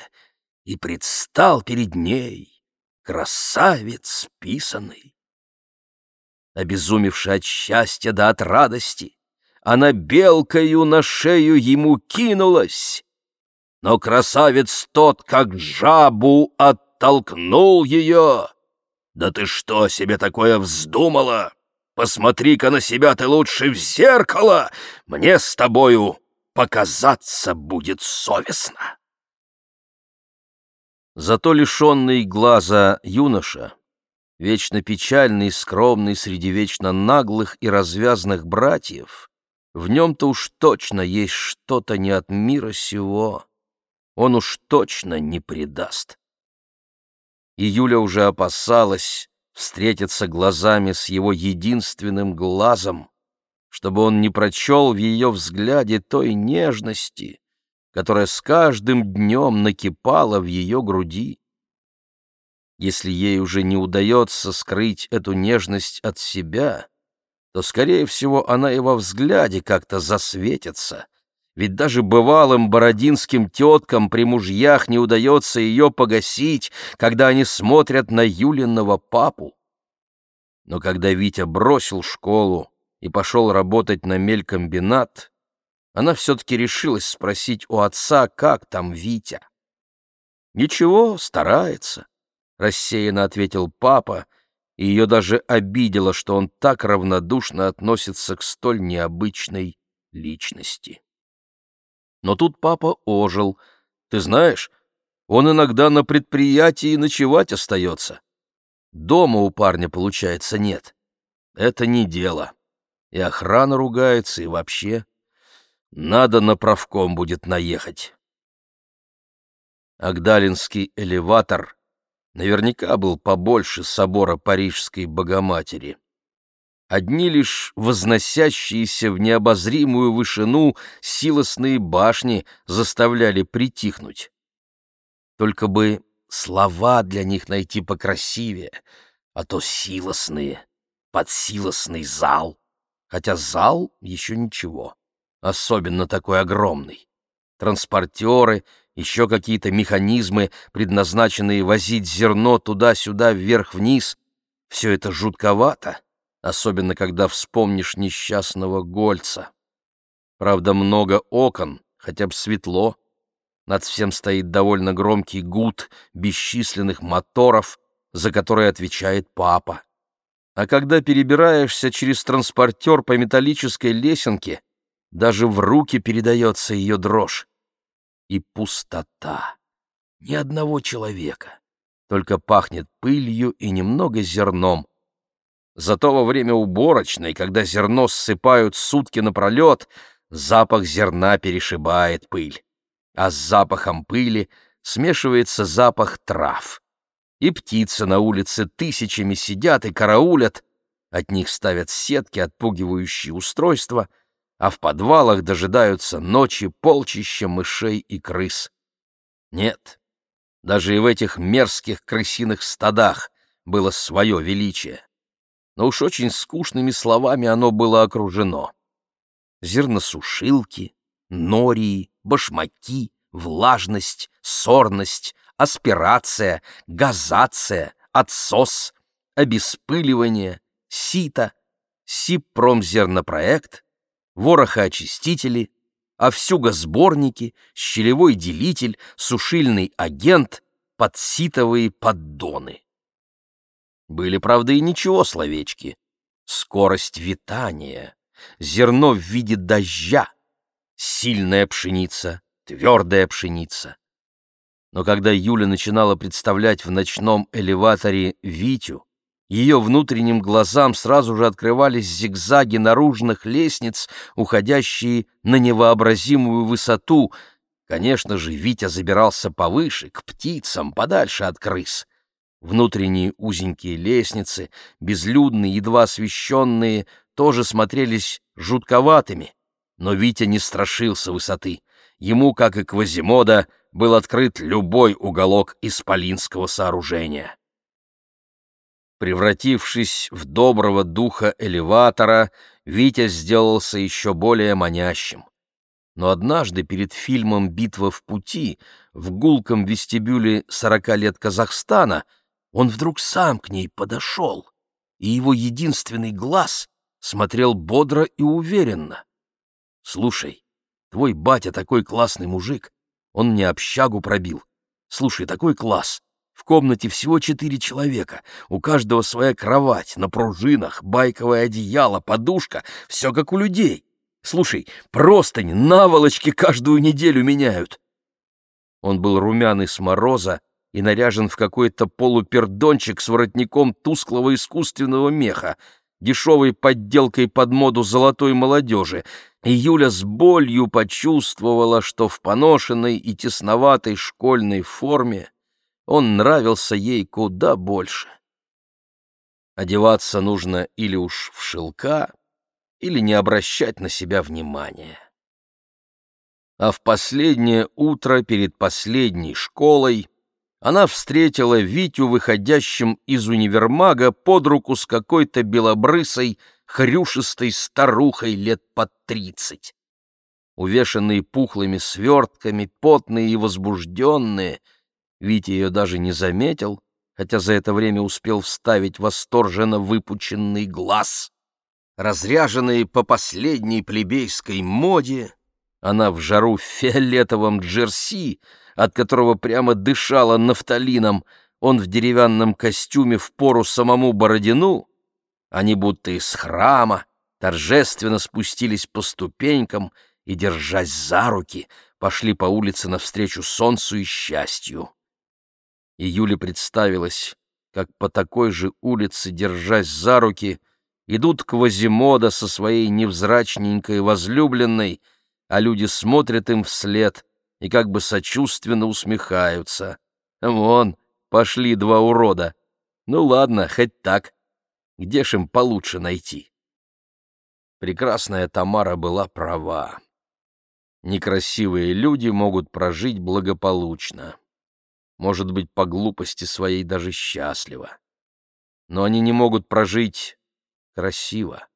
и предстал перед ней красавец писанный. Обезумевший от счастья да от радости, она белкою на шею ему кинулась. Но красавец тот, как жабу, оттолкнул ее. «Да ты что себе такое вздумала? Посмотри-ка на себя ты лучше в зеркало! Мне с тобою показаться будет совестно!» Зато лишенный глаза юноша, вечно печальный и скромный среди вечно наглых и развязных братьев, в нем-то уж точно есть что-то не от мира сего. Он уж точно не предаст. И Юля уже опасалась встретиться глазами с его единственным глазом, чтобы он не прочел в ее взгляде той нежности, которая с каждым днем накипала в ее груди. Если ей уже не удается скрыть эту нежность от себя, то, скорее всего, она и во взгляде как-то засветится. Ведь даже бывалым бородинским теткам при мужьях не удается ее погасить, когда они смотрят на Юлиного папу. Но когда Витя бросил школу и пошел работать на мелькомбинат, она все-таки решилась спросить у отца, как там Витя. «Ничего, старается», — рассеянно ответил папа, и ее даже обидело, что он так равнодушно относится к столь необычной личности. Но тут папа ожил. Ты знаешь, он иногда на предприятии ночевать остается. Дома у парня, получается, нет. Это не дело. И охрана ругается, и вообще. Надо на правком будет наехать. Агдалинский элеватор наверняка был побольше собора Парижской Богоматери. Одни лишь возносящиеся в необозримую вышину силосные башни заставляли притихнуть. Только бы слова для них найти покрасивее, а то силосные, подсилосный зал. Хотя зал еще ничего, особенно такой огромный. Транспортеры еще какие-то механизмы, предназначенные возить зерно туда-сюда, вверх-вниз. Все это жутковато, особенно когда вспомнишь несчастного Гольца. Правда, много окон, хотя бы светло. Над всем стоит довольно громкий гуд бесчисленных моторов, за которые отвечает папа. А когда перебираешься через транспортер по металлической лесенке, даже в руки передается ее дрожь и пустота. Ни одного человека. Только пахнет пылью и немного зерном. Зато во время уборочной, когда зерно ссыпают сутки напролет, запах зерна перешибает пыль. А с запахом пыли смешивается запах трав. И птицы на улице тысячами сидят и караулят, от них ставят сетки, отпугивающие устройства — а в подвалах дожидаются ночи полчища мышей и крыс. Нет, даже и в этих мерзких крысиных стадах было свое величие. Но уж очень скучными словами оно было окружено. Зерносушилки, нории, башмаки, влажность, сорность, аспирация, газация, отсос, обеспыливание, сито, сиппромзернопроект, ворохоочистители, овсюгосборники, щелевой делитель, сушильный агент, подситовые поддоны. Были, правда, и ничего словечки. Скорость витания, зерно в виде дождя, сильная пшеница, твердая пшеница. Но когда Юля начинала представлять в ночном элеваторе Витю, ее внутренним глазам сразу же открывались зигзаги наружных лестниц, уходящие на невообразимую высоту. Конечно же, Витя забирался повыше, к птицам, подальше от крыс. Внутренние узенькие лестницы, безлюдные, едва освещенные, тоже смотрелись жутковатыми. Но Витя не страшился высоты. Ему, как и Квазимода, был открыт любой уголок исполинского сооружения. Превратившись в доброго духа элеватора, Витя сделался еще более манящим. Но однажды перед фильмом «Битва в пути» в гулком вестибюле «Сорока лет Казахстана» он вдруг сам к ней подошел, и его единственный глаз смотрел бодро и уверенно. «Слушай, твой батя такой классный мужик, он мне общагу пробил. Слушай, такой класс. В комнате всего четыре человека, у каждого своя кровать, на пружинах, байковое одеяло, подушка, все как у людей. Слушай, простыни, наволочки каждую неделю меняют. Он был румяный с мороза и наряжен в какой-то полупердончик с воротником тусклого искусственного меха, дешевой подделкой под моду золотой молодежи, и Юля с болью почувствовала, что в поношенной и тесноватой школьной форме он нравился ей куда больше. Одеваться нужно или уж в шелка, или не обращать на себя внимания. А в последнее утро перед последней школой она встретила Витю, выходящим из универмага, под руку с какой-то белобрысой, хрюшистой старухой лет под тридцать. Увешанные пухлыми свертками, потные и возбужденные — Витя ее даже не заметил, хотя за это время успел вставить восторженно выпученный глаз. Разряженные по последней плебейской моде, она в жару в фиолетовом джерси, от которого прямо дышала нафталином, он в деревянном костюме в пору самому Бородину, они будто из храма торжественно спустились по ступенькам и, держась за руки, пошли по улице навстречу солнцу и счастью и Юле представилось, как по такой же улице, держась за руки, идут Квазимода со своей невзрачненькой возлюбленной, а люди смотрят им вслед и как бы сочувственно усмехаются. Вон, пошли два урода. Ну ладно, хоть так. Где ж им получше найти? Прекрасная Тамара была права. Некрасивые люди могут прожить благополучно может быть, по глупости своей даже счастливо. Но они не могут прожить красиво.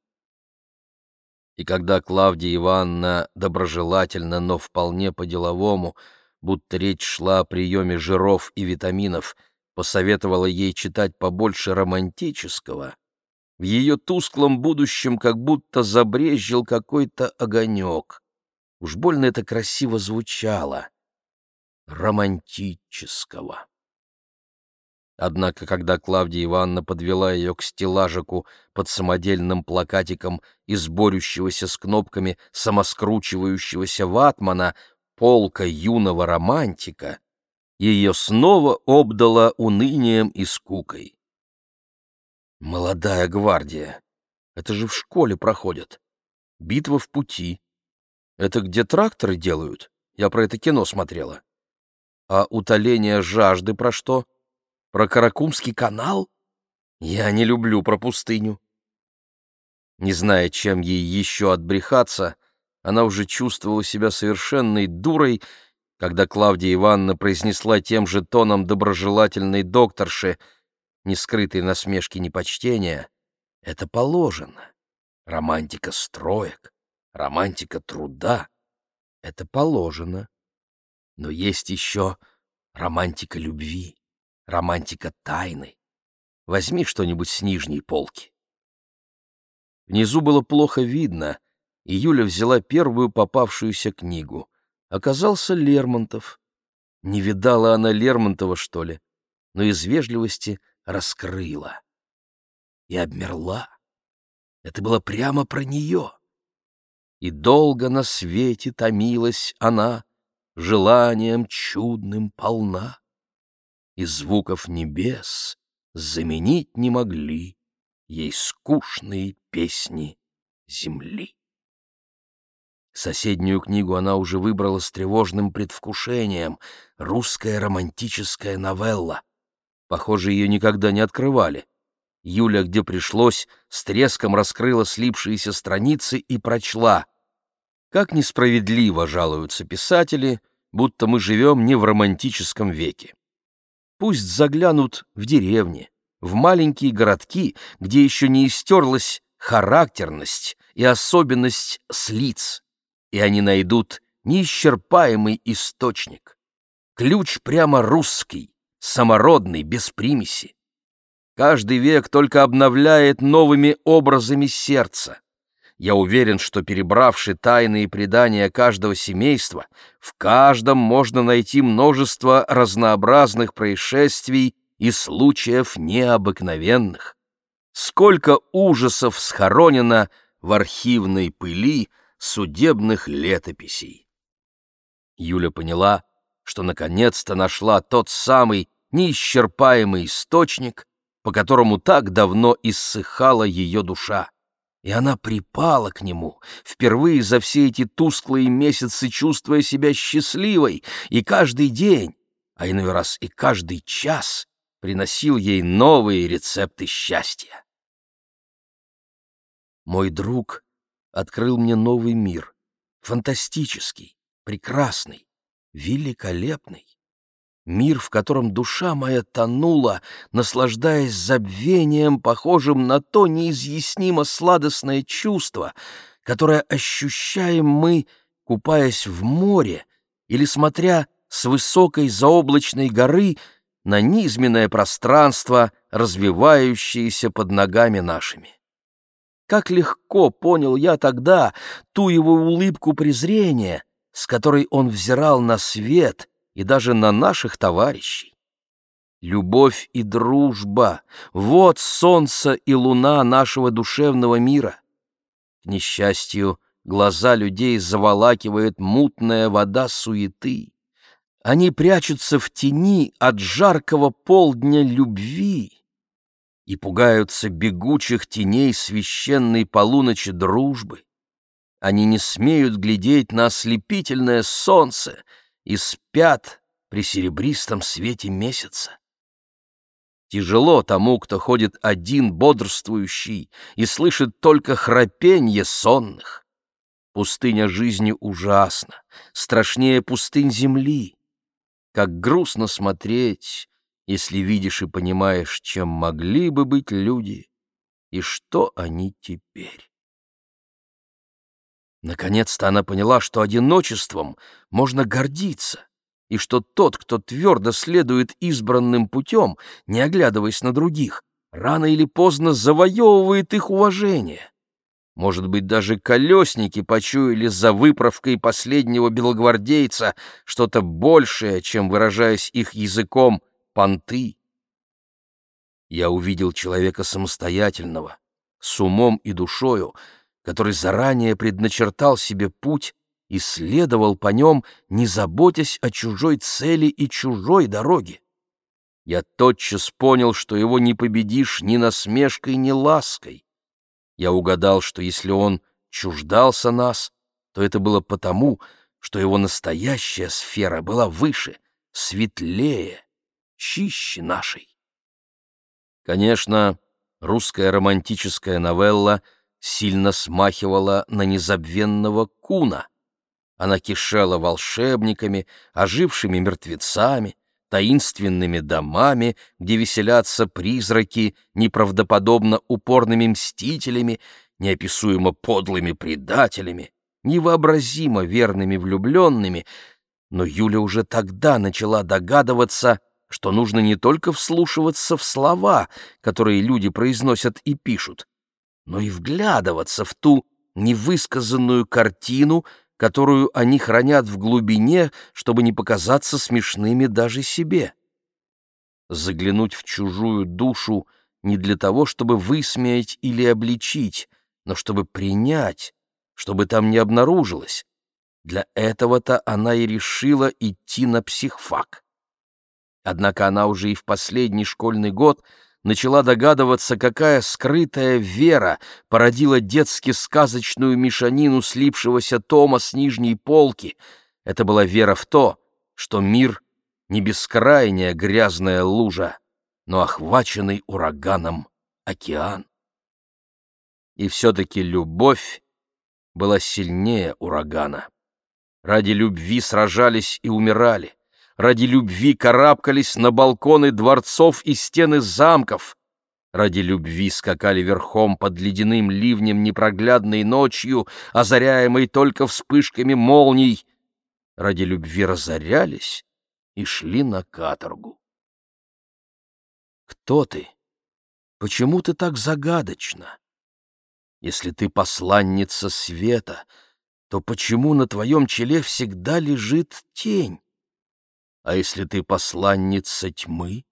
И когда Клавдия Ивановна доброжелательно, но вполне по-деловому, будто речь шла о приеме жиров и витаминов, посоветовала ей читать побольше романтического, в ее тусклом будущем как будто забрезжил какой-то огонек. Уж больно это красиво звучало романтического. Однако, когда Клавдия Ивановна подвела ее к стеллажику под самодельным плакатиком из борющегося с кнопками самоскручивающегося ватмана полка юного романтика, ее снова обдала унынием и скукой. «Молодая гвардия! Это же в школе проходят. Битва в пути. Это где тракторы делают? Я про это кино смотрела». А утоление жажды про что? Про Каракумский канал? Я не люблю про пустыню. Не зная, чем ей еще отбрехаться, она уже чувствовала себя совершенной дурой, когда Клавдия Ивановна произнесла тем же тоном доброжелательной докторши, не скрытой насмешки непочтения, «Это положено. Романтика строек, романтика труда — это положено. Но есть еще романтика любви, романтика тайны. Возьми что-нибудь с нижней полки. Внизу было плохо видно, и Юля взяла первую попавшуюся книгу. Оказался Лермонтов. Не видала она Лермонтова, что ли, но из вежливости раскрыла. И обмерла. Это было прямо про нее. И долго на свете томилась она, желанием чудным полна. И звуков небес заменить не могли ей скучные песни земли. Соседнюю книгу она уже выбрала с тревожным предвкушением — русская романтическая новелла. Похоже, ее никогда не открывали. Юля, где пришлось, с треском раскрыла слипшиеся страницы и прочла. Как несправедливо жалуются писатели, будто мы живем не в романтическом веке. Пусть заглянут в деревни, в маленькие городки, где еще не истерлась характерность и особенность слиц, и они найдут неисчерпаемый источник. Ключ прямо русский, самородный, без примеси. Каждый век только обновляет новыми образами сердца. Я уверен, что перебравши тайные предания каждого семейства, в каждом можно найти множество разнообразных происшествий и случаев необыкновенных. Сколько ужасов схоронено в архивной пыли судебных летописей. Юля поняла, что наконец-то нашла тот самый неисчерпаемый источник, по которому так давно иссыхала ее душа. И она припала к нему, впервые за все эти тусклые месяцы чувствуя себя счастливой, и каждый день, а иной раз и каждый час, приносил ей новые рецепты счастья. Мой друг открыл мне новый мир, фантастический, прекрасный, великолепный. Мир, в котором душа моя тонула, наслаждаясь забвением, похожим на то неизъяснимо сладостное чувство, которое ощущаем мы, купаясь в море или смотря с высокой заоблачной горы на низменное пространство, развивающееся под ногами нашими. Как легко понял я тогда ту его улыбку презрения, с которой он взирал на свет и даже на наших товарищей. Любовь и дружба — вот солнце и луна нашего душевного мира. К несчастью, глаза людей заволакивает мутная вода суеты. Они прячутся в тени от жаркого полдня любви и пугаются бегучих теней священной полуночи дружбы. Они не смеют глядеть на ослепительное солнце и спят при серебристом свете месяца. Тяжело тому, кто ходит один бодрствующий и слышит только храпенье сонных. Пустыня жизни ужасна, страшнее пустынь земли. Как грустно смотреть, если видишь и понимаешь, чем могли бы быть люди и что они теперь. Наконец-то она поняла, что одиночеством можно гордиться, и что тот, кто твердо следует избранным путем, не оглядываясь на других, рано или поздно завоевывает их уважение. Может быть, даже колесники почуяли за выправкой последнего белогвардейца что-то большее, чем, выражаясь их языком, понты. Я увидел человека самостоятельного, с умом и душою, который заранее предначертал себе путь и следовал по нем, не заботясь о чужой цели и чужой дороге. Я тотчас понял, что его не победишь ни насмешкой, ни лаской. Я угадал, что если он чуждался нас, то это было потому, что его настоящая сфера была выше, светлее, чище нашей. Конечно, русская романтическая новелла сильно смахивала на незабвенного куна. Она кишела волшебниками, ожившими мертвецами, таинственными домами, где веселятся призраки, неправдоподобно упорными мстителями, неописуемо подлыми предателями, невообразимо верными влюбленными, но Юля уже тогда начала догадываться, что нужно не только вслушиваться в слова, которые люди произносят и пишут, но и вглядываться в ту невысказанную картину, которую они хранят в глубине, чтобы не показаться смешными даже себе. Заглянуть в чужую душу не для того, чтобы высмеять или обличить, но чтобы принять, чтобы там не обнаружилось, Для этого-то она и решила идти на психфак. Однако она уже и в последний школьный год начала догадываться, какая скрытая вера породила детски сказочную мешанину слипшегося тома с нижней полки. Это была вера в то, что мир — не бескрайняя грязная лужа, но охваченный ураганом океан. И все-таки любовь была сильнее урагана. Ради любви сражались и умирали. Ради любви карабкались на балконы дворцов и стены замков. Ради любви скакали верхом под ледяным ливнем непроглядной ночью, озаряемой только вспышками молний. Ради любви разорялись и шли на каторгу. Кто ты? Почему ты так загадочна? Если ты посланница света, то почему на твоем челе всегда лежит тень? А если ты посланница тьмы,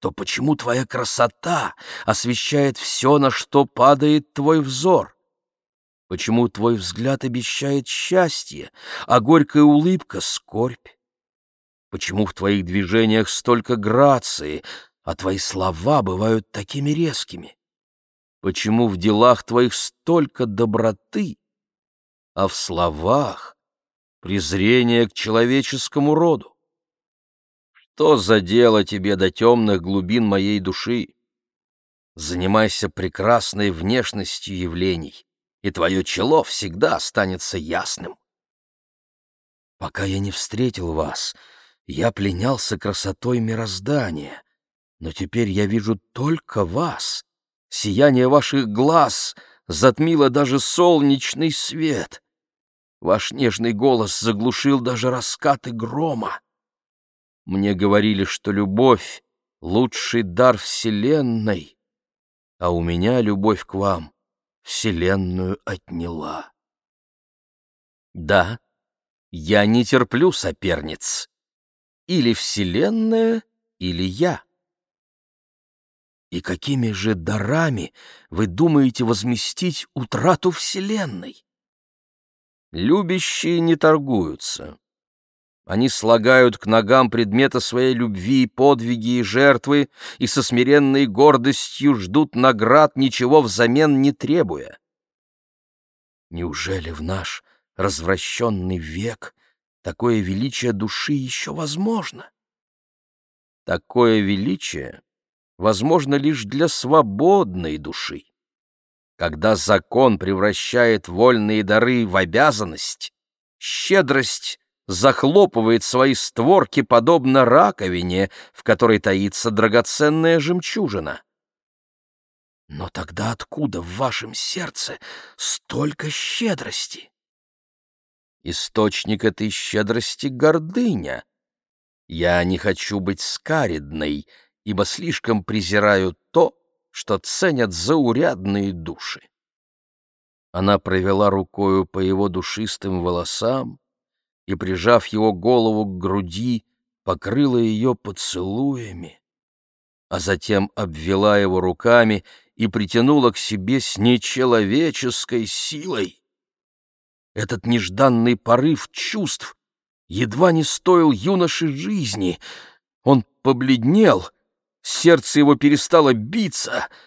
то почему твоя красота освещает все, на что падает твой взор? Почему твой взгляд обещает счастье, а горькая улыбка — скорбь? Почему в твоих движениях столько грации, а твои слова бывают такими резкими? Почему в делах твоих столько доброты, а в словах презрение к человеческому роду? Что за дело тебе до темных глубин моей души? Занимайся прекрасной внешностью явлений, и твое чело всегда останется ясным. Пока я не встретил вас, я пленялся красотой мироздания, но теперь я вижу только вас. Сияние ваших глаз затмило даже солнечный свет. Ваш нежный голос заглушил даже раскаты грома. Мне говорили, что любовь — лучший дар Вселенной, а у меня любовь к вам Вселенную отняла. Да, я не терплю соперниц. Или Вселенная, или я. И какими же дарами вы думаете возместить утрату Вселенной? Любящие не торгуются. Они слагают к ногам предмета своей любви, подвиги и жертвы, и со смиренной гордостью ждут наград, ничего взамен не требуя. Неужели в наш развращенный век такое величие души еще возможно? Такое величие возможно лишь для свободной души. Когда закон превращает вольные дары в обязанность, щедрость захлопывает свои створки подобно раковине, в которой таится драгоценная жемчужина. Но тогда откуда в вашем сердце столько щедрости? Источник этой щедрости — гордыня. Я не хочу быть скаридной, ибо слишком презираю то, что ценят заурядные души. Она провела рукою по его душистым волосам, и, прижав его голову к груди, покрыла ее поцелуями, а затем обвела его руками и притянула к себе с нечеловеческой силой. Этот нежданный порыв чувств едва не стоил юноше жизни. Он побледнел, сердце его перестало биться —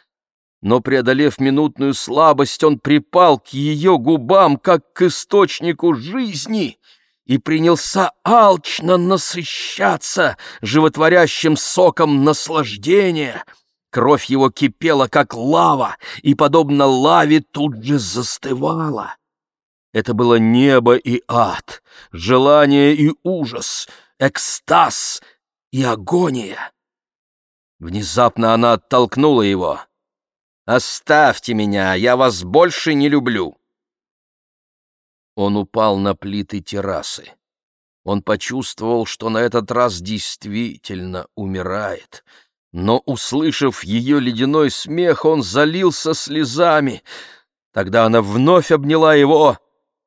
но, преодолев минутную слабость, он припал к ее губам, как к источнику жизни, и принялся алчно насыщаться животворящим соком наслаждения. Кровь его кипела, как лава, и, подобно лаве, тут же застывала. Это было небо и ад, желание и ужас, экстаз и агония. Внезапно она оттолкнула его. «Оставьте меня, я вас больше не люблю». Он упал на плиты террасы. Он почувствовал, что на этот раз действительно умирает. Но, услышав ее ледяной смех, он залился слезами. Тогда она вновь обняла его,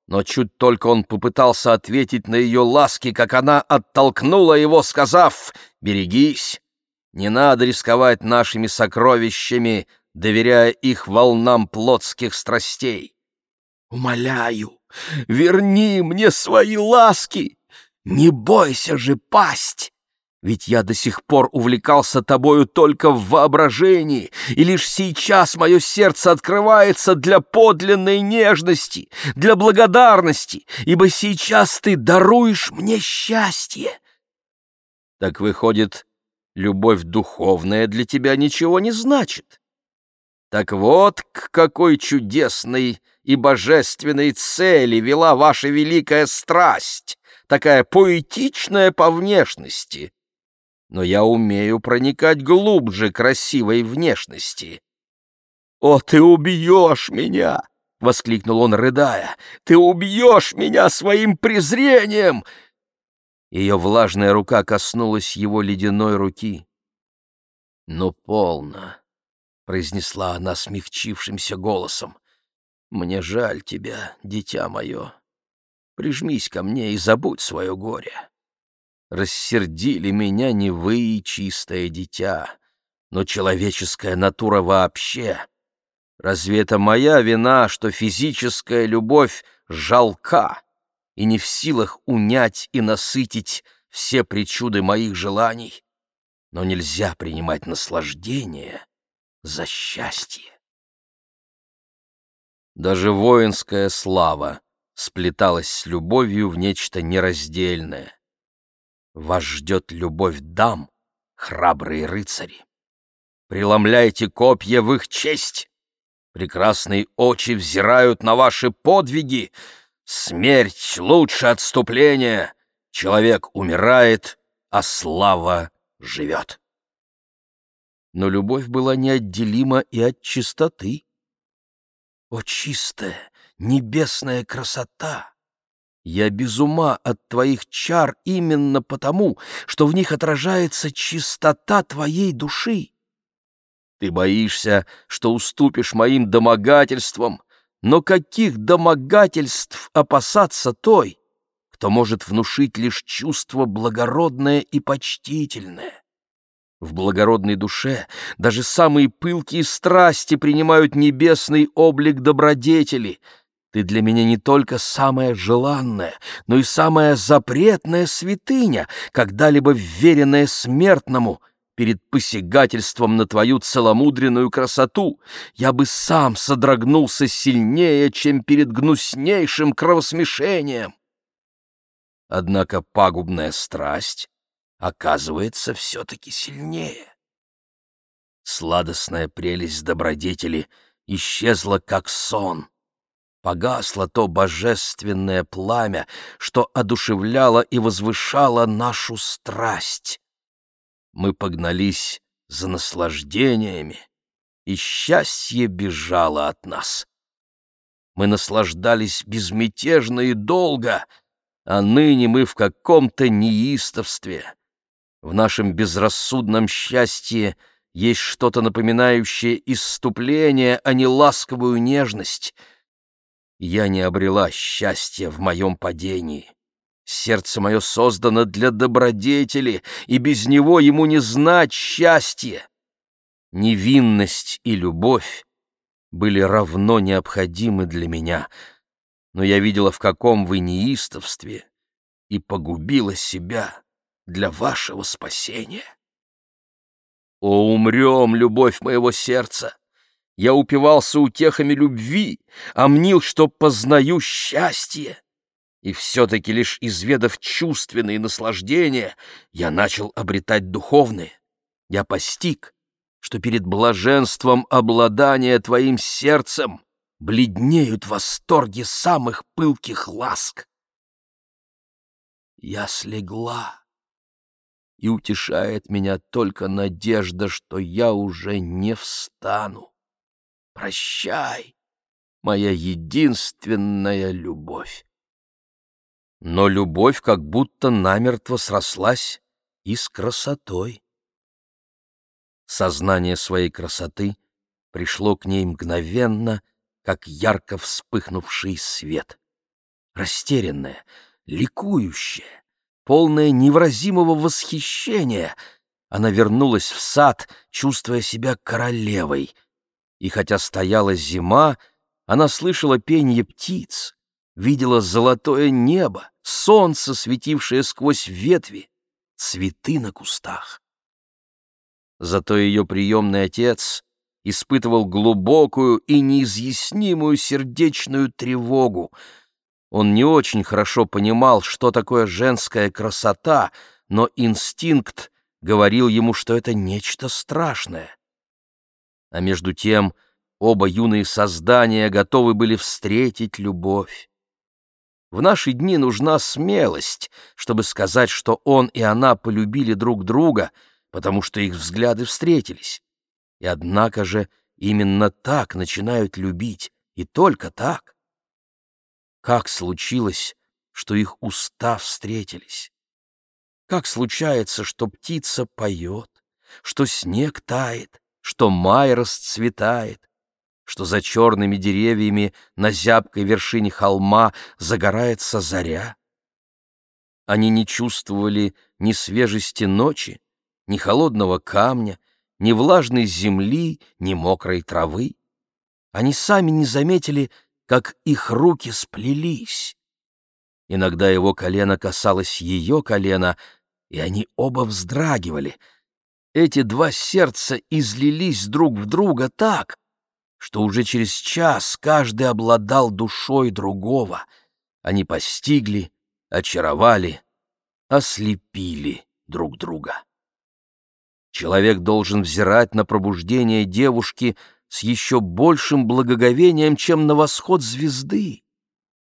но чуть только он попытался ответить на ее ласки, как она оттолкнула его, сказав «Берегись, не надо рисковать нашими сокровищами, доверяя их волнам плотских страстей. Умоляю, Верни мне свои ласки! Не бойся же пасть! Ведь я до сих пор увлекался тобою только в воображении, и лишь сейчас мое сердце открывается для подлинной нежности, для благодарности, ибо сейчас ты даруешь мне счастье. Так выходит, любовь духовная для тебя ничего не значит. Так вот, к какой чудесной и божественной цели вела ваша великая страсть, такая поэтичная по внешности, но я умею проникать глубже красивой внешности. «О, ты убьешь меня!» — воскликнул он, рыдая. «Ты убьешь меня своим презрением!» Ее влажная рука коснулась его ледяной руки. «Ну, полно!» — произнесла она смягчившимся голосом. «Мне жаль тебя, дитя мое. Прижмись ко мне и забудь свое горе. Рассердили меня не вы, чистое дитя, но человеческая натура вообще. Разве это моя вина, что физическая любовь жалка и не в силах унять и насытить все причуды моих желаний? Но нельзя принимать наслаждение за счастье. Даже воинская слава сплеталась с любовью в нечто нераздельное. Вас ждет любовь дам, храбрые рыцари. Преломляйте копья в их честь. Прекрасные очи взирают на ваши подвиги. Смерть лучше отступления. Человек умирает, а слава живет. Но любовь была неотделима и от чистоты. О, чистая, небесная красота! Я без ума от твоих чар именно потому, что в них отражается чистота твоей души. Ты боишься, что уступишь моим домогательствам, но каких домогательств опасаться той, кто может внушить лишь чувство благородное и почтительное? В благородной душе даже самые пылкие страсти принимают небесный облик добродетели — ты для меня не только самая желанная, но и самая запретная святыня, когда-либо вверенная смертному. Перед посягательством на твою целомудренную красоту я бы сам содрогнулся сильнее, чем перед гнуснейшим кровосмешением. Однако пагубная страсть оказывается все-таки сильнее. Сладостная прелесть добродетели исчезла, как сон — Погасло то божественное пламя, что одушевляло и возвышало нашу страсть. Мы погнались за наслаждениями, и счастье бежало от нас. Мы наслаждались безмятежно и долго, а ныне мы в каком-то неистовстве. В нашем безрассудном счастье есть что-то напоминающее исступление, а не ласковую нежность — я не обрела счастья в моем падении. Сердце мое создано для добродетели, и без него ему не знать счастья. Невинность и любовь были равно необходимы для меня, но я видела, в каком вы неистовстве, и погубила себя для вашего спасения. О, умрем, любовь моего сердца! Я упивался утехами любви, а мнил, что познаю счастье. И все-таки лишь изведав чувственные наслаждения, я начал обретать духовные. Я постиг, что перед блаженством обладания твоим сердцем бледнеют восторги самых пылких ласк. Я слегла, и утешает меня только надежда, что я уже не встану. Прощай, моя единственная любовь. Но любовь как будто намертво срослась и с красотой. Сознание своей красоты пришло к ней мгновенно, как ярко вспыхнувший свет. Растерянная, ликующая, полная невыразимого восхищения, она вернулась в сад, чувствуя себя королевой — и хотя стояла зима, она слышала пение птиц, видела золотое небо, солнце, светившее сквозь ветви, цветы на кустах. Зато ее приемный отец испытывал глубокую и неизъяснимую сердечную тревогу. Он не очень хорошо понимал, что такое женская красота, но инстинкт говорил ему, что это нечто страшное. А между тем оба юные создания готовы были встретить любовь. В наши дни нужна смелость, чтобы сказать, что он и она полюбили друг друга, потому что их взгляды встретились. И однако же именно так начинают любить, и только так. Как случилось, что их уста встретились? Как случается, что птица поет, что снег тает, что май расцветает, что за черными деревьями на зябкой вершине холма загорается заря? Они не чувствовали ни свежести ночи, ни холодного камня, ни влажной земли, ни мокрой травы. Они сами не заметили, как их руки сплелись. Иногда его колено касалось ее колена, и они оба вздрагивали. Эти два сердца излились друг в друга так, что уже через час каждый обладал душой другого. Они постигли, очаровали, ослепили друг друга. Человек должен взирать на пробуждение девушки с еще большим благоговением, чем на восход звезды.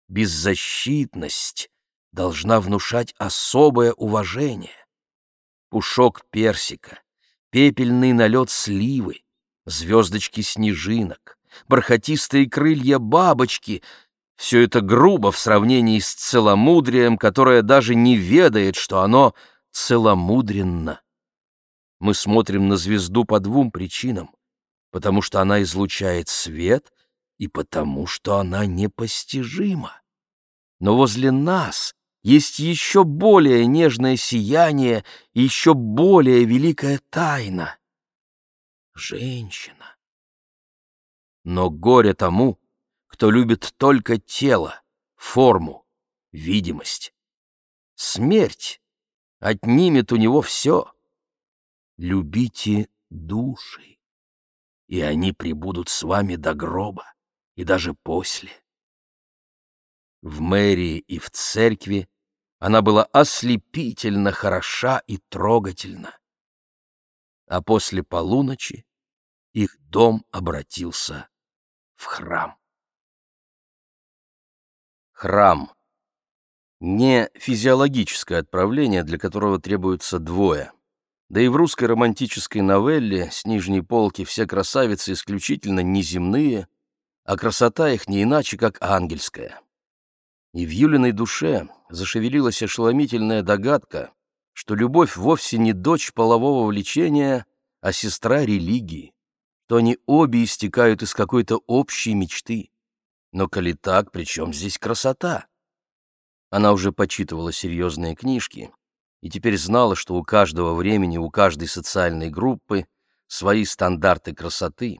Беззащитность должна внушать особое уважение. Пушок персика, пепельный налет сливы, звездочки снежинок, бархатистые крылья бабочки — все это грубо в сравнении с целомудрием, которое даже не ведает, что оно целомудренно. Мы смотрим на звезду по двум причинам. Потому что она излучает свет и потому что она непостижима. Но возле нас есть еще более нежное сияние и еще более великая тайна — женщина. Но горе тому, кто любит только тело, форму, видимость. Смерть отнимет у него все — любите души, и они прибудут с вами до гроба и даже после. В мэрии и в церкви она была ослепительно хороша и трогательна. А после полуночи их дом обратился в храм. Храм. Не физиологическое отправление, для которого требуется двое — да и в русской романтической новелле с нижней полки все красавицы исключительно неземные, а красота их не иначе, как ангельская. И в Юлиной душе зашевелилась ошеломительная догадка, что любовь вовсе не дочь полового влечения, а сестра религии, что они обе истекают из какой-то общей мечты. Но коли так, при чем здесь красота? Она уже почитывала серьезные книжки, и теперь знала, что у каждого времени, у каждой социальной группы свои стандарты красоты,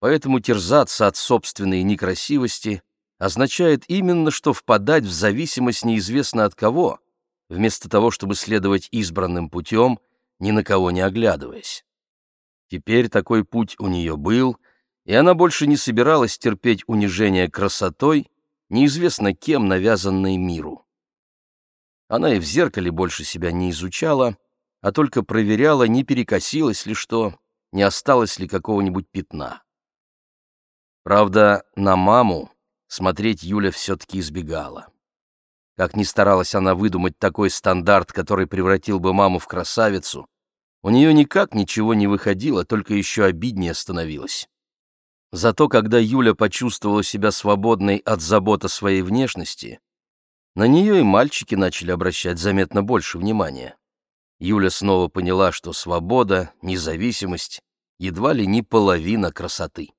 поэтому терзаться от собственной некрасивости означает именно, что впадать в зависимость неизвестно от кого, вместо того, чтобы следовать избранным путем, ни на кого не оглядываясь. Теперь такой путь у нее был, и она больше не собиралась терпеть унижение красотой, неизвестно кем навязанной миру. Она и в зеркале больше себя не изучала, а только проверяла, не перекосилось ли что, не осталось ли какого-нибудь пятна. Правда, на маму смотреть Юля все-таки избегала. Как ни старалась она выдумать такой стандарт, который превратил бы маму в красавицу, у нее никак ничего не выходило, только еще обиднее становилось. Зато когда Юля почувствовала себя свободной от забот о своей внешности, на нее и мальчики начали обращать заметно больше внимания. Юля снова поняла, что свобода, независимость едва ли не половина красоты.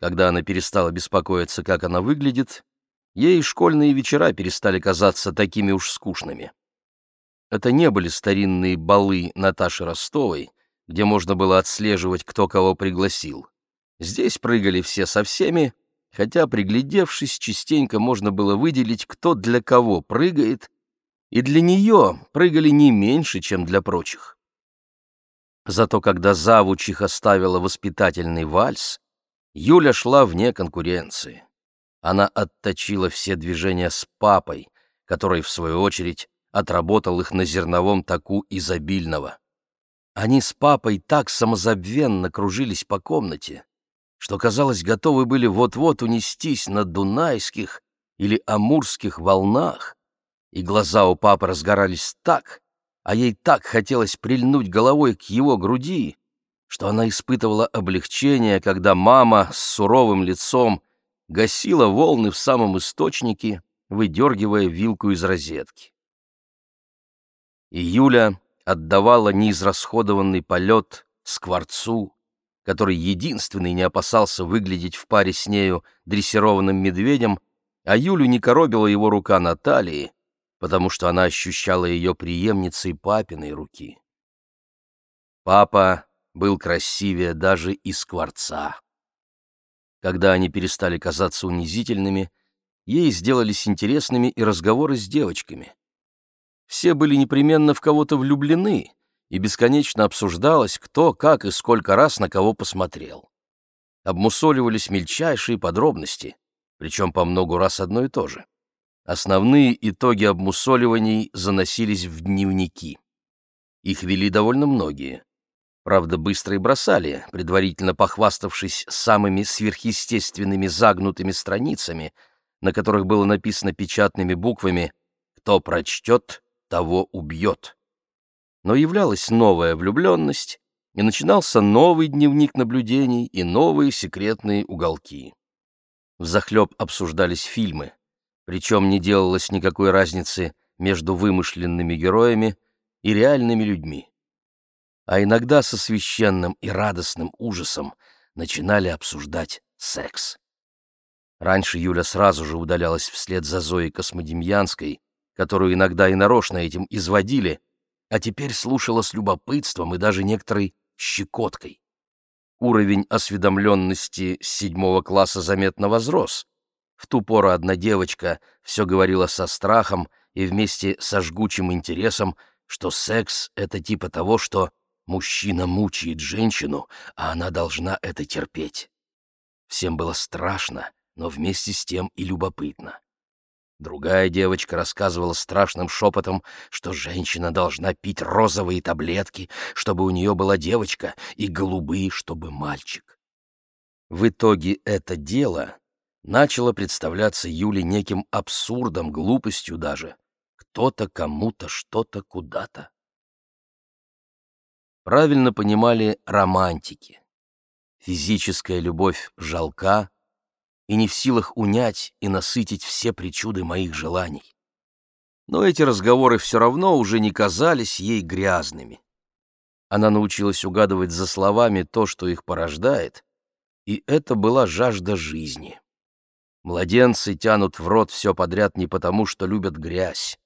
Когда она перестала беспокоиться, как она выглядит, ей школьные вечера перестали казаться такими уж скучными. Это не были старинные балы Наташи Ростовой, где можно было отслеживать, кто кого пригласил. Здесь прыгали все со всеми, хотя, приглядевшись, частенько можно было выделить, кто для кого прыгает, и для нее прыгали не меньше, чем для прочих. Зато когда завуч их оставила воспитательный вальс, Юля шла вне конкуренции. Она отточила все движения с папой, который, в свою очередь, отработал их на зерновом таку изобильного. Они с папой так самозабвенно кружились по комнате, что, казалось, готовы были вот-вот унестись на дунайских или амурских волнах, и глаза у папы разгорались так, а ей так хотелось прильнуть головой к его груди, что она испытывала облегчение, когда мама с суровым лицом гасила волны в самом источнике, выдергивая вилку из розетки. И Юля отдавала неизрасходованный полет скворцу, который единственный не опасался выглядеть в паре с нею дрессированным медведем, а Юлю не коробила его рука на талии, потому что она ощущала ее преемницей папиной руки. Папа был красивее даже и скворца. Когда они перестали казаться унизительными, ей сделались интересными и разговоры с девочками. Все были непременно в кого-то влюблены, и бесконечно обсуждалось, кто, как и сколько раз на кого посмотрел. Обмусоливались мельчайшие подробности, причем по многу раз одно и то же. Основные итоги обмусоливаний заносились в дневники. Их вели довольно многие. Правда, быстро и бросали, предварительно похваставшись самыми сверхъестественными загнутыми страницами, на которых было написано печатными буквами «Кто прочтет, того убьет» но являлась новая влюбленность, и начинался новый дневник наблюдений и новые секретные уголки. Взахлеб обсуждались фильмы, причем не делалось никакой разницы между вымышленными героями и реальными людьми. А иногда со священным и радостным ужасом начинали обсуждать секс. Раньше Юля сразу же удалялась вслед за Зоей Космодемьянской, которую иногда и нарочно этим изводили, а теперь слушала с любопытством и даже некоторой щекоткой. Уровень осведомленности с седьмого класса заметно возрос. В ту пору одна девочка все говорила со страхом и вместе со жгучим интересом, что секс — это типа того, что мужчина мучает женщину, а она должна это терпеть. Всем было страшно, но вместе с тем и любопытно. Другая девочка рассказывала страшным шепотом, что женщина должна пить розовые таблетки, чтобы у нее была девочка, и голубые, чтобы мальчик. В итоге это дело начало представляться Юле неким абсурдом, глупостью даже. Кто-то кому-то что-то куда-то. Правильно понимали романтики. Физическая любовь жалка, и не в силах унять и насытить все причуды моих желаний. Но эти разговоры все равно уже не казались ей грязными. Она научилась угадывать за словами то, что их порождает, и это была жажда жизни. Младенцы тянут в рот все подряд не потому, что любят грязь.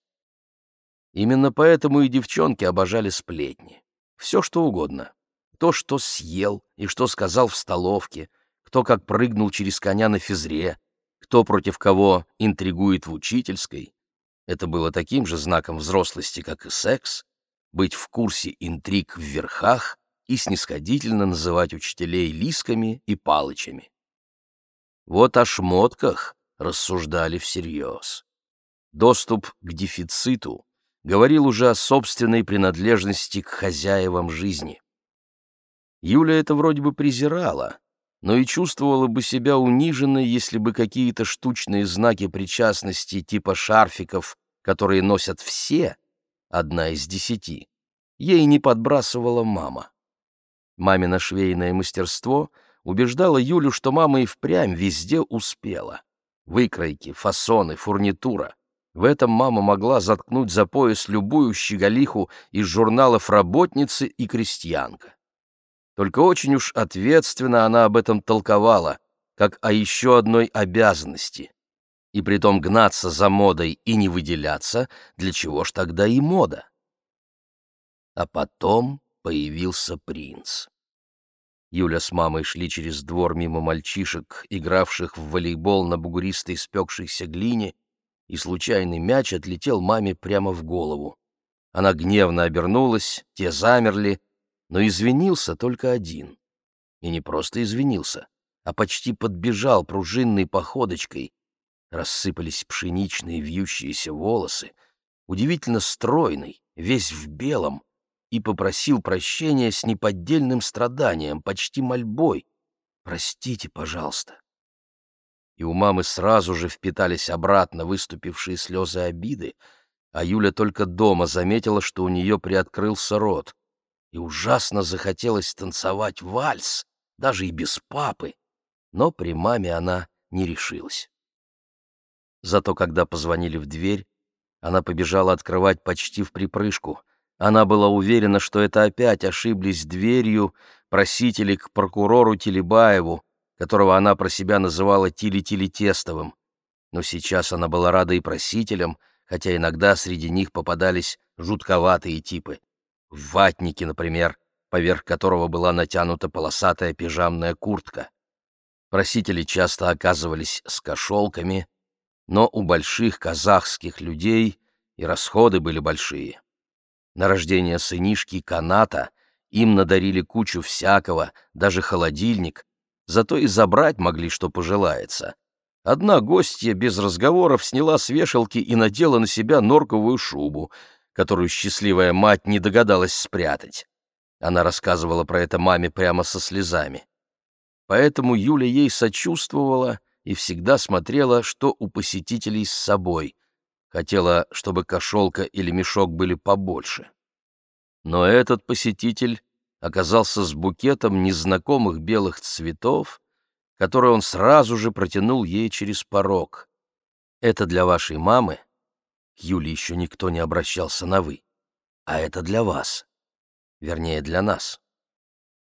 Именно поэтому и девчонки обожали сплетни. Все, что угодно. То, что съел и что сказал в столовке — кто как прыгнул через коня на физре, кто против кого интригует в учительской. Это было таким же знаком взрослости, как и секс, быть в курсе интриг в верхах и снисходительно называть учителей лисками и палычами. Вот о шмотках рассуждали всерьез. Доступ к дефициту говорил уже о собственной принадлежности к хозяевам жизни. Юля это вроде бы презирала, но и чувствовала бы себя униженной, если бы какие-то штучные знаки причастности типа шарфиков, которые носят все, одна из десяти, ей не подбрасывала мама. Мамино швейное мастерство убеждало Юлю, что мама и впрямь везде успела. Выкройки, фасоны, фурнитура. В этом мама могла заткнуть за пояс любую щеголиху из журналов «Работницы» и «Крестьянка». Только очень уж ответственно она об этом толковала, как о еще одной обязанности. И притом гнаться за модой и не выделяться, для чего ж тогда и мода? А потом появился принц. Юля с мамой шли через двор мимо мальчишек, игравших в волейбол на бугуристой спекшейся глине, и случайный мяч отлетел маме прямо в голову. Она гневно обернулась, те замерли, но извинился только один. И не просто извинился, а почти подбежал пружинной походочкой. Рассыпались пшеничные вьющиеся волосы, удивительно стройный, весь в белом, и попросил прощения с неподдельным страданием, почти мольбой. «Простите, пожалуйста». И у мамы сразу же впитались обратно выступившие слезы обиды, а Юля только дома заметила, что у нее приоткрылся рот, и ужасно захотелось танцевать вальс, даже и без папы, но при маме она не решилась. Зато когда позвонили в дверь, она побежала открывать почти в припрыжку — она была уверена, что это опять ошиблись дверью просители к прокурору Телебаеву, которого она про себя называла Тили-Тили-Тестовым. Но сейчас она была рада и просителям, хотя иногда среди них попадались жутковатые типы. В ватнике, например, поверх которого была натянута полосатая пижамная куртка. Просители часто оказывались с кошелками, но у больших казахских людей и расходы были большие. На рождение сынишки Каната им надарили кучу всякого, даже холодильник, зато и забрать могли, что пожелается. Одна гостья без разговоров сняла с вешалки и надела на себя норковую шубу, которую счастливая мать не догадалась спрятать. Она рассказывала про это маме прямо со слезами. Поэтому Юля ей сочувствовала и всегда смотрела, что у посетителей с собой. Хотела, чтобы кошелка или мешок были побольше. Но этот посетитель оказался с букетом незнакомых белых цветов, который он сразу же протянул ей через порог. «Это для вашей мамы?» К Юле еще никто не обращался на «вы». «А это для вас. Вернее, для нас».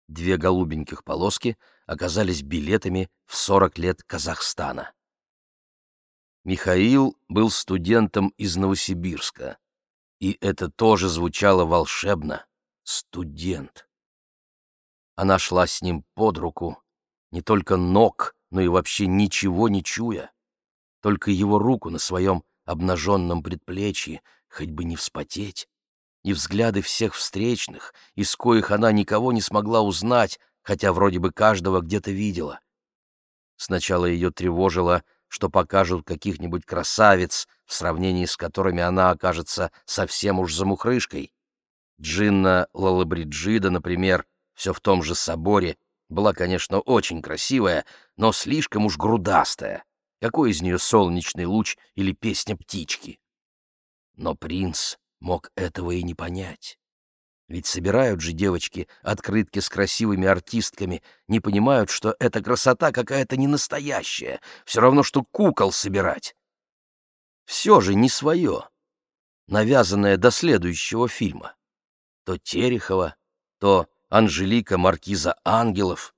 Две голубеньких полоски оказались билетами в 40 лет Казахстана. Михаил был студентом из Новосибирска. И это тоже звучало волшебно. Студент. Она шла с ним под руку, не только ног, но и вообще ничего не чуя. Только его руку на своем обнаженном предплечье, хоть бы не вспотеть, и взгляды всех встречных, из коих она никого не смогла узнать, хотя вроде бы каждого где-то видела. Сначала ее тревожило, что покажут каких-нибудь красавиц, в сравнении с которыми она окажется совсем уж замухрышкой. Джинна Лалабриджида, например, все в том же соборе, была, конечно, очень красивая, но слишком уж грудастая. Какой из нее солнечный луч или песня птички? Но принц мог этого и не понять. Ведь собирают же девочки открытки с красивыми артистками, не понимают, что эта красота какая-то не настоящая, все равно, что кукол собирать. Все же не свое, навязанное до следующего фильма. То Терехова, то Анжелика Маркиза Ангелов,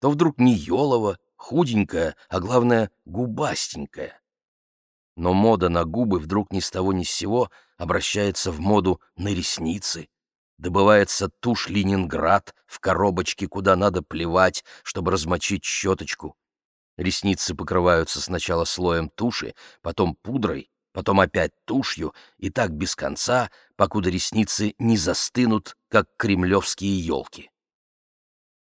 то вдруг Ниелова, худенькая, а главное, губастенькая. Но мода на губы вдруг ни с того ни с сего обращается в моду на ресницы, Добывается тушь «Ленинград» в коробочке, куда надо плевать, чтобы размочить щеточку. Ресницы покрываются сначала слоем туши, потом пудрой, потом опять тушью, и так без конца, покуда ресницы не застынут, как кремлевские елки.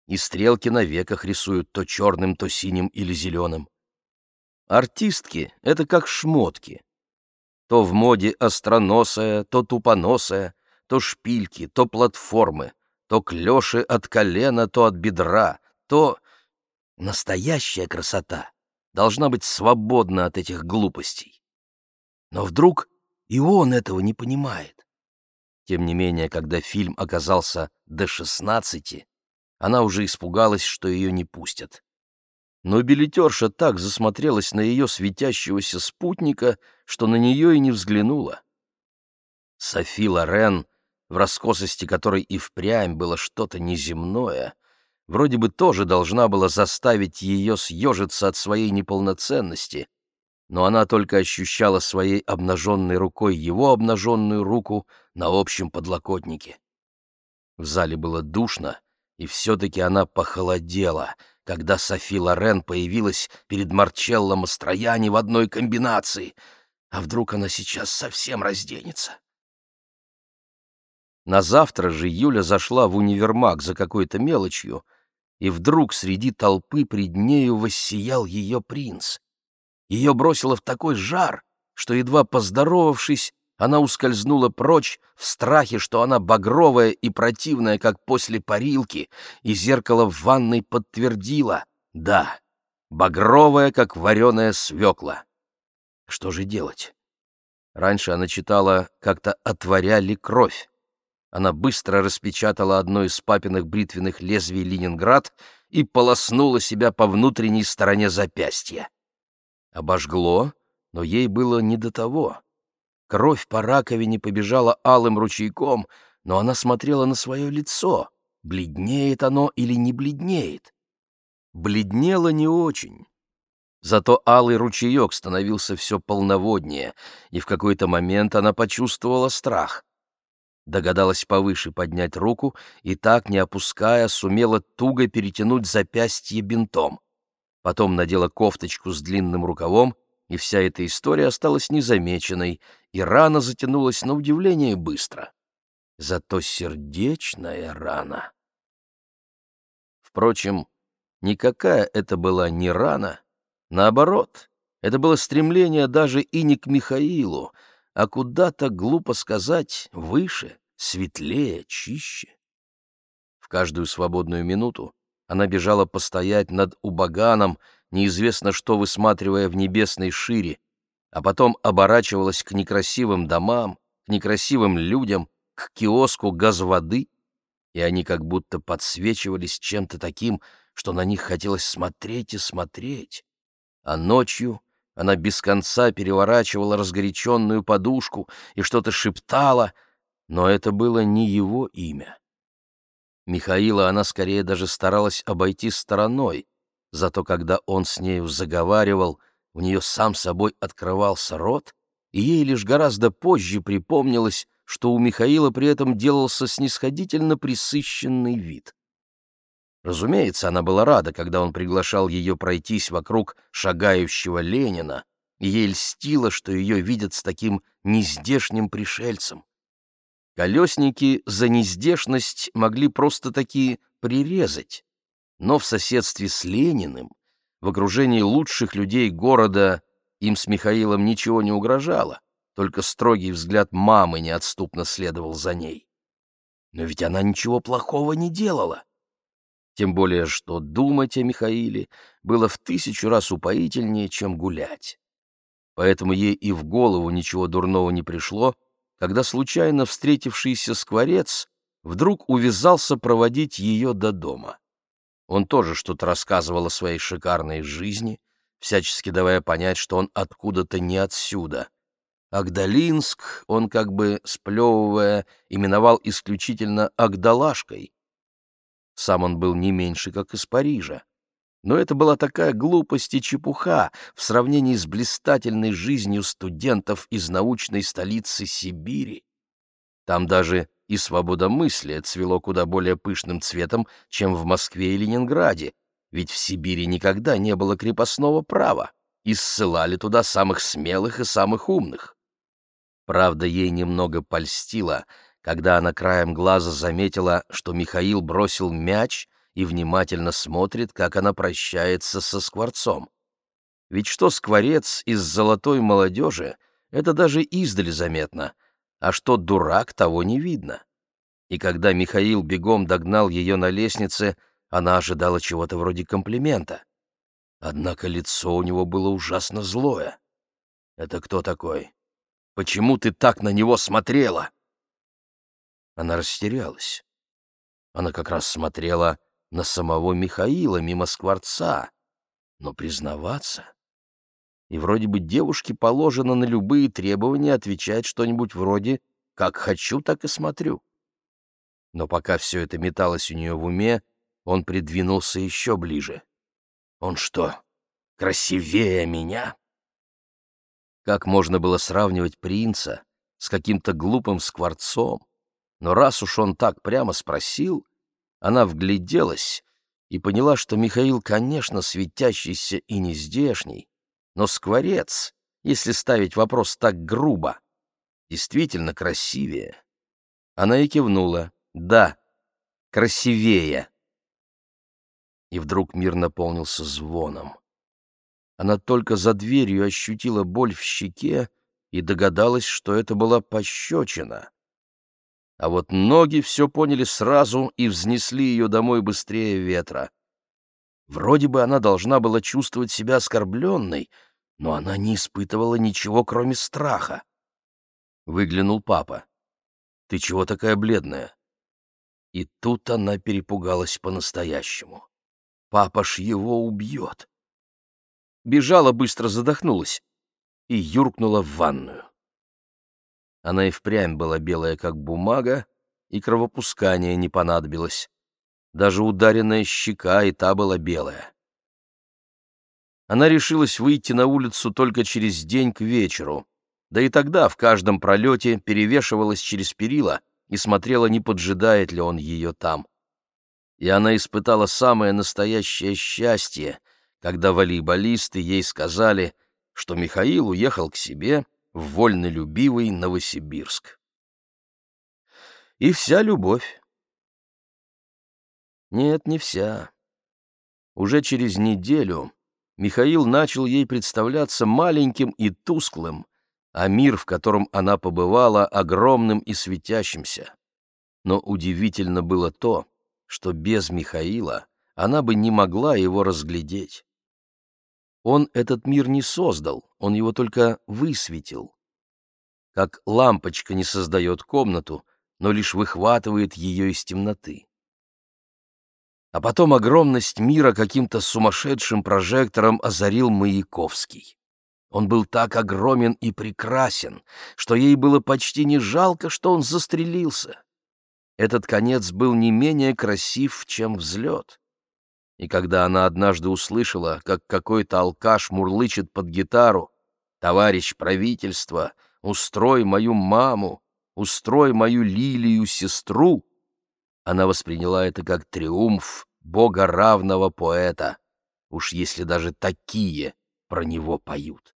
И стрелки на веках рисуют то черным, то синим или зеленым. Артистки — это как шмотки. То в моде остроносая, то тупоносая, то шпильки, то платформы, то клёши от колена, то от бедра, то... Настоящая красота должна быть свободна от этих глупостей. Но вдруг и он этого не понимает. Тем не менее, когда фильм оказался до шестнадцати, она уже испугалась, что ее не пустят. Но билетерша так засмотрелась на ее светящегося спутника, что на нее и не взглянула. Софи Лорен в раскосости которой и впрямь было что-то неземное, вроде бы тоже должна была заставить ее съежиться от своей неполноценности, но она только ощущала своей обнаженной рукой его обнаженную руку на общем подлокотнике. В зале было душно, И все-таки она похолодела, когда Софи Лорен появилась перед Марчелло Мастрояни в одной комбинации. А вдруг она сейчас совсем разденется? На завтра же Юля зашла в универмаг за какой-то мелочью, и вдруг среди толпы пред нею воссиял ее принц. Ее бросило в такой жар, что, едва поздоровавшись, она ускользнула прочь в страхе, что она багровая и противная, как после парилки, и зеркало в ванной подтвердило — да, багровая, как вареная свекла. Что же делать? Раньше она читала, как-то отворяли кровь. Она быстро распечатала одно из папиных бритвенных лезвий «Ленинград» и полоснула себя по внутренней стороне запястья. Обожгло, но ей было не до того. Кровь по раковине побежала алым ручейком, но она смотрела на свое лицо. Бледнеет оно или не бледнеет? Бледнело не очень. Зато алый ручеек становился все полноводнее, и в какой-то момент она почувствовала страх. Догадалась повыше поднять руку и так, не опуская, сумела туго перетянуть запястье бинтом. Потом надела кофточку с длинным рукавом и вся эта история осталась незамеченной, и рана затянулась на удивление быстро. Зато сердечная рана. Впрочем, никакая это была не рана. Наоборот, это было стремление даже и не к Михаилу, а куда-то, глупо сказать, выше, светлее, чище. В каждую свободную минуту она бежала постоять над Убаганом, неизвестно что высматривая в небесной шире, а потом оборачивалась к некрасивым домам, к некрасивым людям, к киоску газводы, и они как будто подсвечивались чем-то таким, что на них хотелось смотреть и смотреть. А ночью она без конца переворачивала разгоряченную подушку и что-то шептала, но это было не его имя. Михаила она скорее даже старалась обойти стороной, Зато когда он с нею заговаривал, у нее сам собой открывался рот, и ей лишь гораздо позже припомнилось, что у Михаила при этом делался снисходительно присыщенный вид. Разумеется, она была рада, когда он приглашал ее пройтись вокруг шагающего Ленина, и ей льстило, что ее видят с таким нездешним пришельцем. Колесники за нездешность могли просто-таки прирезать, но в соседстве с Лениным, в окружении лучших людей города, им с Михаилом ничего не угрожало, только строгий взгляд мамы неотступно следовал за ней. Но ведь она ничего плохого не делала. Тем более, что думать о Михаиле было в тысячу раз упоительнее, чем гулять. Поэтому ей и в голову ничего дурного не пришло, когда случайно встретившийся скворец вдруг увязался проводить ее до дома. Он тоже что-то рассказывал о своей шикарной жизни, всячески давая понять, что он откуда-то не отсюда. Агдалинск он, как бы сплевывая, именовал исключительно Агдалашкой. Сам он был не меньше, как из Парижа. Но это была такая глупость и чепуха в сравнении с блистательной жизнью студентов из научной столицы Сибири. Там даже и свободомыслие цвело куда более пышным цветом, чем в Москве и Ленинграде, ведь в Сибири никогда не было крепостного права, и ссылали туда самых смелых и самых умных. Правда, ей немного польстило, когда она краем глаза заметила, что Михаил бросил мяч и внимательно смотрит, как она прощается со скворцом. Ведь что скворец из золотой молодежи, это даже издали заметно — а что дурак, того не видно. И когда Михаил бегом догнал ее на лестнице, она ожидала чего-то вроде комплимента. Однако лицо у него было ужасно злое. «Это кто такой? Почему ты так на него смотрела?» Она растерялась. Она как раз смотрела на самого Михаила мимо скворца, но признаваться... И вроде бы девушке положено на любые требования отвечать что-нибудь вроде «как хочу, так и смотрю». Но пока все это металось у нее в уме, он придвинулся еще ближе. «Он что, красивее меня?» Как можно было сравнивать принца с каким-то глупым скворцом? Но раз уж он так прямо спросил, она вгляделась и поняла, что Михаил, конечно, светящийся и нездешний, но скворец, если ставить вопрос так грубо, действительно красивее. Она и кивнула. Да, красивее. И вдруг мир наполнился звоном. Она только за дверью ощутила боль в щеке и догадалась, что это была пощечина. А вот ноги все поняли сразу и взнесли ее домой быстрее ветра. Вроде бы она должна была чувствовать себя оскорбленной, но она не испытывала ничего, кроме страха. Выглянул папа. «Ты чего такая бледная?» И тут она перепугалась по-настоящему. Папа ж его убьет. Бежала, быстро задохнулась и юркнула в ванную. Она и впрямь была белая, как бумага, и кровопускание не понадобилось. Даже ударенная щека и та была белая. Она решилась выйти на улицу только через день к вечеру, да и тогда в каждом пролете перевешивалась через перила и смотрела, не поджидает ли он ее там. И она испытала самое настоящее счастье, когда волейболисты ей сказали, что Михаил уехал к себе в вольнолюбивый Новосибирск. И вся любовь. Нет, не вся. Уже через неделю Михаил начал ей представляться маленьким и тусклым, а мир, в котором она побывала, огромным и светящимся. Но удивительно было то, что без Михаила она бы не могла его разглядеть. Он этот мир не создал, он его только высветил. Как лампочка не создает комнату, но лишь выхватывает ее из темноты. А потом огромность мира каким-то сумасшедшим прожектором озарил Маяковский. Он был так огромен и прекрасен, что ей было почти не жалко, что он застрелился. Этот конец был не менее красив, чем взлет. И когда она однажды услышала, как какой-то алкаш мурлычет под гитару «Товарищ правительства, устрой мою маму, устрой мою Лилию-сестру», она восприняла это как триумф бога равного поэта, уж если даже такие про него поют.